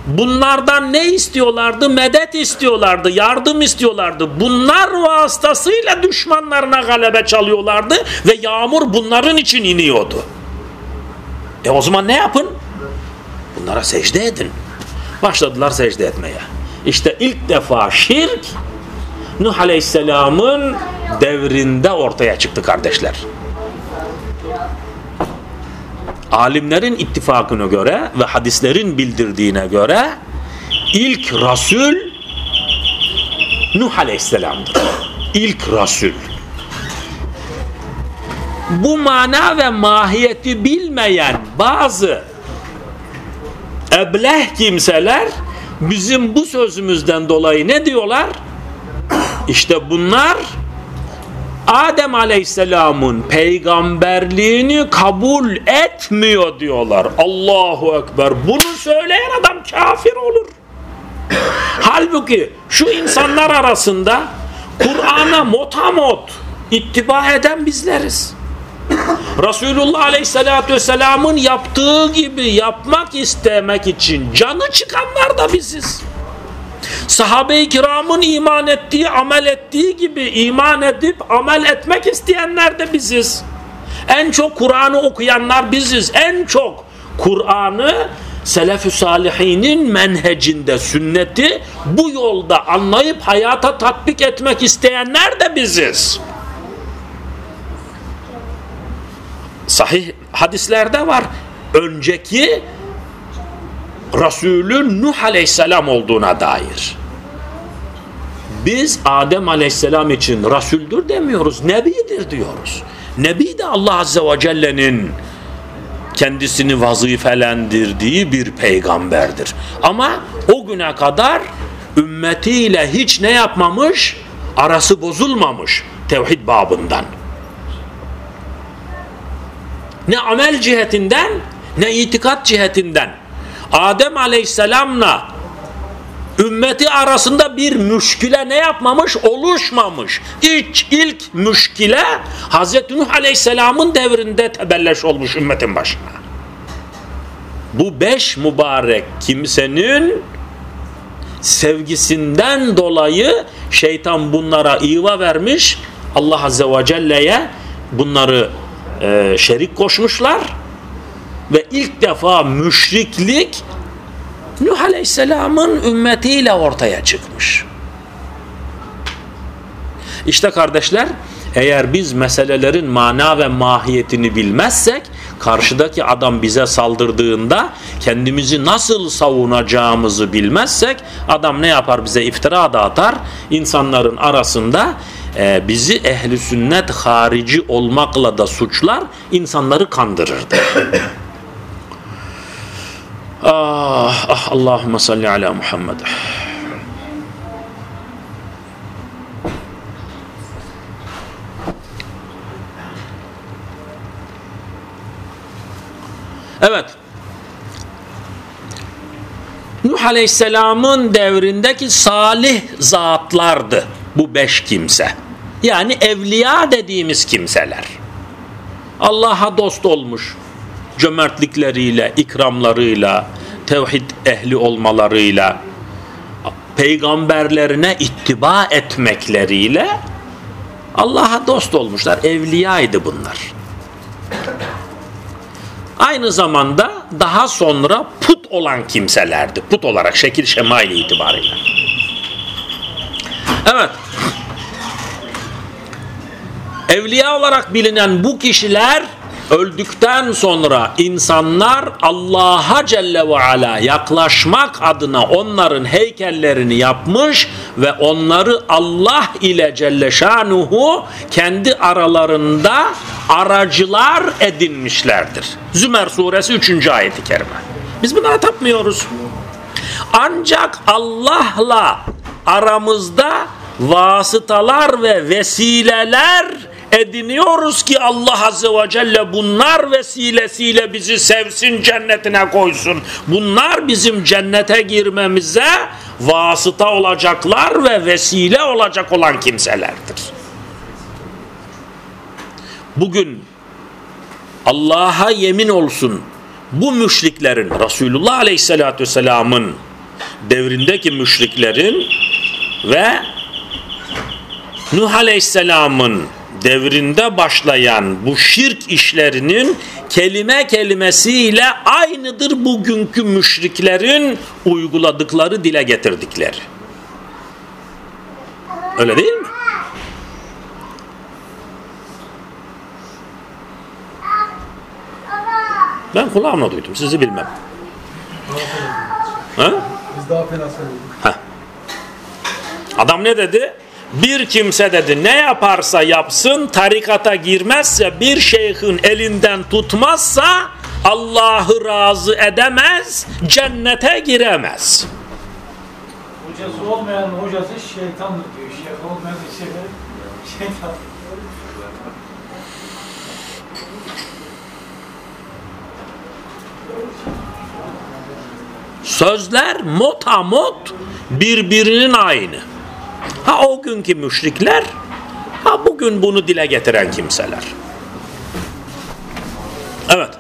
Bunlardan ne istiyorlardı? Medet istiyorlardı, yardım istiyorlardı. Bunlar vasıtasıyla düşmanlarına galebe çalıyorlardı ve yağmur bunların için iniyordu. E o zaman ne yapın? Bunlara secde edin. Başladılar secde etmeye. İşte ilk defa şirk Nuh Aleyhisselam'ın devrinde ortaya çıktı kardeşler. Alimlerin ittifakına göre ve hadislerin bildirdiğine göre ilk Resul Nuh Aleyhisselam'dır. İlk Resul. Bu mana ve mahiyeti bilmeyen bazı ebleh kimseler bizim bu sözümüzden dolayı ne diyorlar? İşte bunlar Adem Aleyhisselam'ın peygamberliğini kabul etmiyor diyorlar. Allahu Ekber. Bunu söyleyen adam kafir olur. Halbuki şu insanlar arasında Kur'an'a motamot ittiba eden bizleriz. Resulullah Aleyhisselatü Vesselam'ın yaptığı gibi yapmak istemek için canı çıkanlar da biziz. Sahabe-i kiramın iman ettiği, amel ettiği gibi iman edip amel etmek isteyenler de biziz. En çok Kur'an'ı okuyanlar biziz. En çok Kur'an'ı Selef-ü Salihinin menhecinde, sünneti bu yolda anlayıp hayata tatbik etmek isteyenler de biziz. Sahih hadislerde var. Önceki Resulün Nuh Aleyhisselam olduğuna dair. Biz Adem Aleyhisselam için Resuldür demiyoruz, Nebidir diyoruz. Nebi de Allah Azze ve Celle'nin kendisini vazifelendirdiği bir peygamberdir. Ama o güne kadar ümmetiyle hiç ne yapmamış? Arası bozulmamış tevhid babından. Ne amel cihetinden ne itikat cihetinden. Adem Aleyhisselam'la ümmeti arasında bir müşkile ne yapmamış? Oluşmamış. İlk, ilk müşkile Hazreti Nuh Aleyhisselam'ın devrinde tebelleş olmuş ümmetin başına. Bu beş mübarek kimsenin sevgisinden dolayı şeytan bunlara iva vermiş. Allah Azze ve Celle'ye bunları e, şerik koşmuşlar ve ilk defa müşriklik Nuh Aleyhisselam'ın ümmetiyle ortaya çıkmış. İşte kardeşler eğer biz meselelerin mana ve mahiyetini bilmezsek karşıdaki adam bize saldırdığında kendimizi nasıl savunacağımızı bilmezsek adam ne yapar bize iftira da atar insanların arasında e, bizi ehli sünnet harici olmakla da suçlar insanları kandırırdı. ah, ah Allahümme salli ala Muhammed. Evet. Nuh Aleyhisselam'ın devrindeki salih zatlardı bu beş kimse. Yani evliya dediğimiz kimseler. Allah'a dost olmuş cömertlikleriyle, ikramlarıyla, tevhid ehli olmalarıyla, peygamberlerine ittiba etmekleriyle Allah'a dost olmuşlar. Evliyaydı bunlar. Aynı zamanda daha sonra put olan kimselerdi. Put olarak şekil şemail itibariyle. Evet. Evliya olarak bilinen bu kişiler öldükten sonra insanlar Allah'a Celle ve Ala yaklaşmak adına onların heykellerini yapmış ve onları Allah ile Celle Şanuhu kendi aralarında aracılar edinmişlerdir. Zümer suresi 3. ayeti kerime. Biz bunlara tapmıyoruz. Ancak Allah'la aramızda vasıtalar ve vesileler ediniyoruz ki Allah Azze ve Celle bunlar vesilesiyle bizi sevsin cennetine koysun. Bunlar bizim cennete girmemize vasıta olacaklar ve vesile olacak olan kimselerdir. Bugün Allah'a yemin olsun bu müşriklerin Resulullah Aleyhisselatü Vesselam'ın devrindeki müşriklerin ve Nuh Aleyhisselam'ın devrinde başlayan bu şirk işlerinin kelime kelimesiyle aynıdır bugünkü müşriklerin uyguladıkları dile getirdikleri. Öyle değil mi? Ben kulağımla duydum. Sizi bilmem. Ha? Biz daha fena söyledik. Adam ne dedi? Bir kimse dedi ne yaparsa yapsın tarikata girmezse bir şeyhin elinden tutmazsa Allah'ı razı edemez, cennete giremez. Hocası olmayan hocası şeytandır diyor. Şeyh olmayan şeyh şeytan. Sözler motamot birbirinin aynı. Ha o günkü müşrikler, ha bugün bunu dile getiren kimseler. Evet.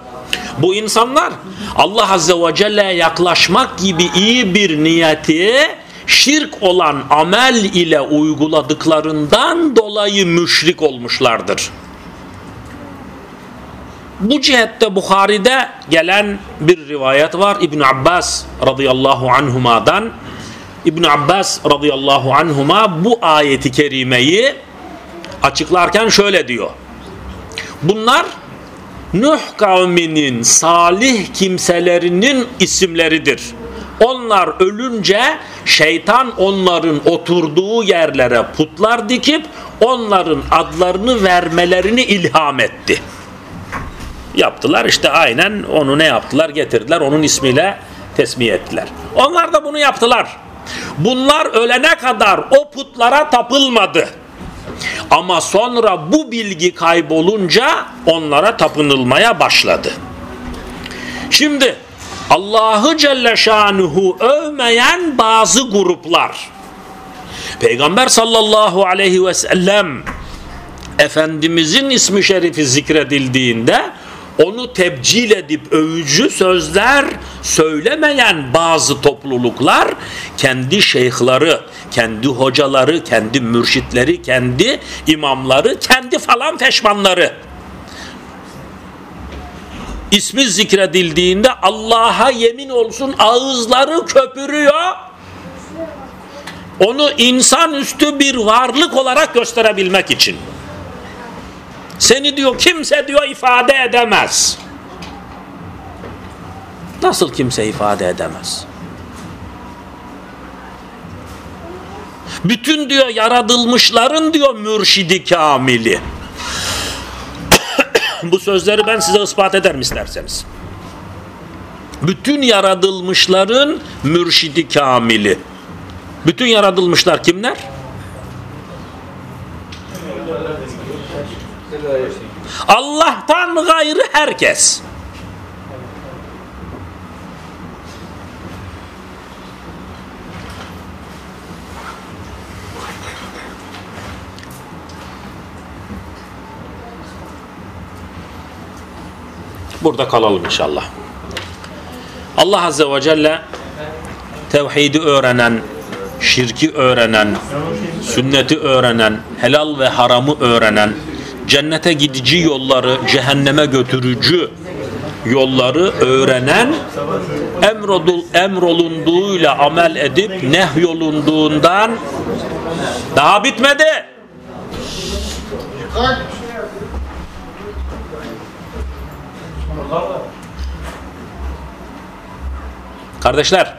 Bu insanlar Allah Azze ve Celle'ye yaklaşmak gibi iyi bir niyeti şirk olan amel ile uyguladıklarından dolayı müşrik olmuşlardır. Bu cihette Bukhari'de gelen bir rivayet var İbn Abbas radıyallahu anhuma'dan. İbn Abbas radıyallahu anhuma bu ayeti kerimeyi açıklarken şöyle diyor. Bunlar Nuh kavminin salih kimselerinin isimleridir. Onlar ölünce şeytan onların oturduğu yerlere putlar dikip onların adlarını vermelerini ilham etti. Yaptılar işte aynen onu ne yaptılar getirdiler onun ismiyle tesmih ettiler. Onlar da bunu yaptılar. Bunlar ölene kadar o putlara tapılmadı. Ama sonra bu bilgi kaybolunca onlara tapınılmaya başladı. Şimdi Allah'ı Celle Şanuhu övmeyen bazı gruplar Peygamber sallallahu aleyhi ve sellem Efendimizin ismi şerifi zikredildiğinde onu tebcil edip övücü sözler söylemeyen bazı topluluklar kendi şeyhları, kendi hocaları, kendi mürşitleri, kendi imamları, kendi falan feşmanları ismi zikredildiğinde Allah'a yemin olsun ağızları köpürüyor. Onu insanüstü bir varlık olarak gösterebilmek için. Seni diyor kimse diyor ifade edemez. Nasıl kimse ifade edemez? Bütün diyor yaratılmışların diyor mürşidi kamili. Bu sözleri ben size ispat ederim isterseniz. Bütün yaratılmışların mürşidi kamili. Bütün yaratılmışlar kimler? Allah'tan gayrı herkes. Burada kalalım inşallah. Allah Azze ve Celle tevhidi öğrenen, şirki öğrenen, sünneti öğrenen, helal ve haramı öğrenen, cennete gidici yolları, cehenneme götürücü yolları öğrenen, emrodul, emrolunduğuyla amel edip nehyolunduğundan daha bitmedi. Kardeşler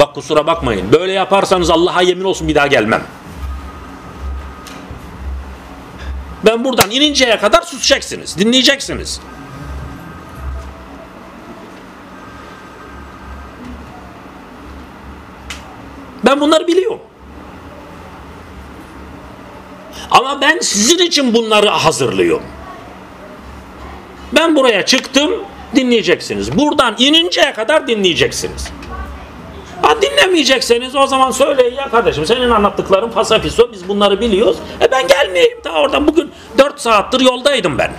bak kusura bakmayın. Böyle yaparsanız Allah'a yemin olsun bir daha gelmem. Ben buradan ininceye kadar susacaksınız. Dinleyeceksiniz. Ben bunları biliyorum. Ama ben sizin için bunları hazırlıyorum. Ben buraya çıktım, dinleyeceksiniz. Buradan ininceye kadar dinleyeceksiniz. Ha dinlemeyecekseniz o zaman söyleyin ya kardeşim senin anlattıkların fasafiso biz bunları biliyoruz. E ben gelmeyeyim ta oradan bugün 4 saattir yoldaydım ben.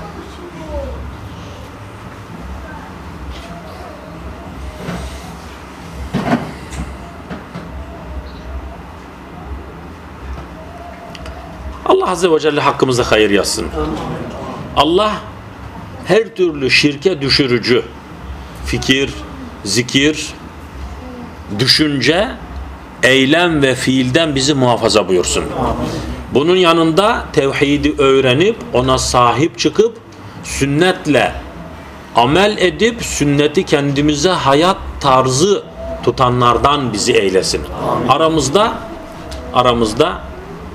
Allah Azze ve Celle hakkımızda hayır yazsın. Allah her türlü şirke düşürücü fikir, zikir, düşünce, eylem ve fiilden bizi muhafaza buyursun. Bunun yanında tevhidi öğrenip ona sahip çıkıp sünnetle amel edip sünneti kendimize hayat tarzı tutanlardan bizi eylesin. Aramızda aramızda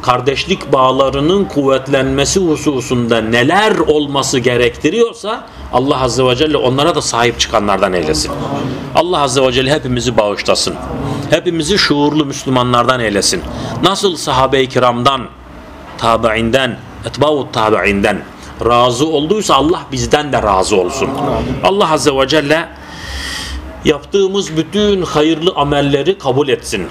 kardeşlik bağlarının kuvvetlenmesi hususunda neler olması gerektiriyorsa Allah Azze ve Celle onlara da sahip çıkanlardan eylesin. Allah Azze ve Celle hepimizi bağışlasın. Hepimizi şuurlu Müslümanlardan eylesin. Nasıl sahabe-i kiramdan, tabi'inden, etba'u tabi'inden razı olduysa Allah bizden de razı olsun. Allah Azze ve Celle yaptığımız bütün hayırlı amelleri kabul etsin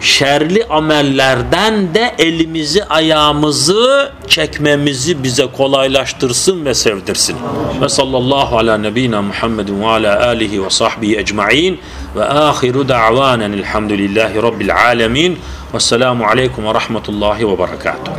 şerli amellerden de elimizi ayağımızı çekmemizi bize kolaylaştırsın ve sevdirsin. Ve sallallahu ala nebina Muhammedin ve ala alihi ve sahbihi ecma'in ve ahiru da'vanen elhamdülillahi rabbil alemin ve selamu aleyküm ve rahmetullahi ve berekatuhu.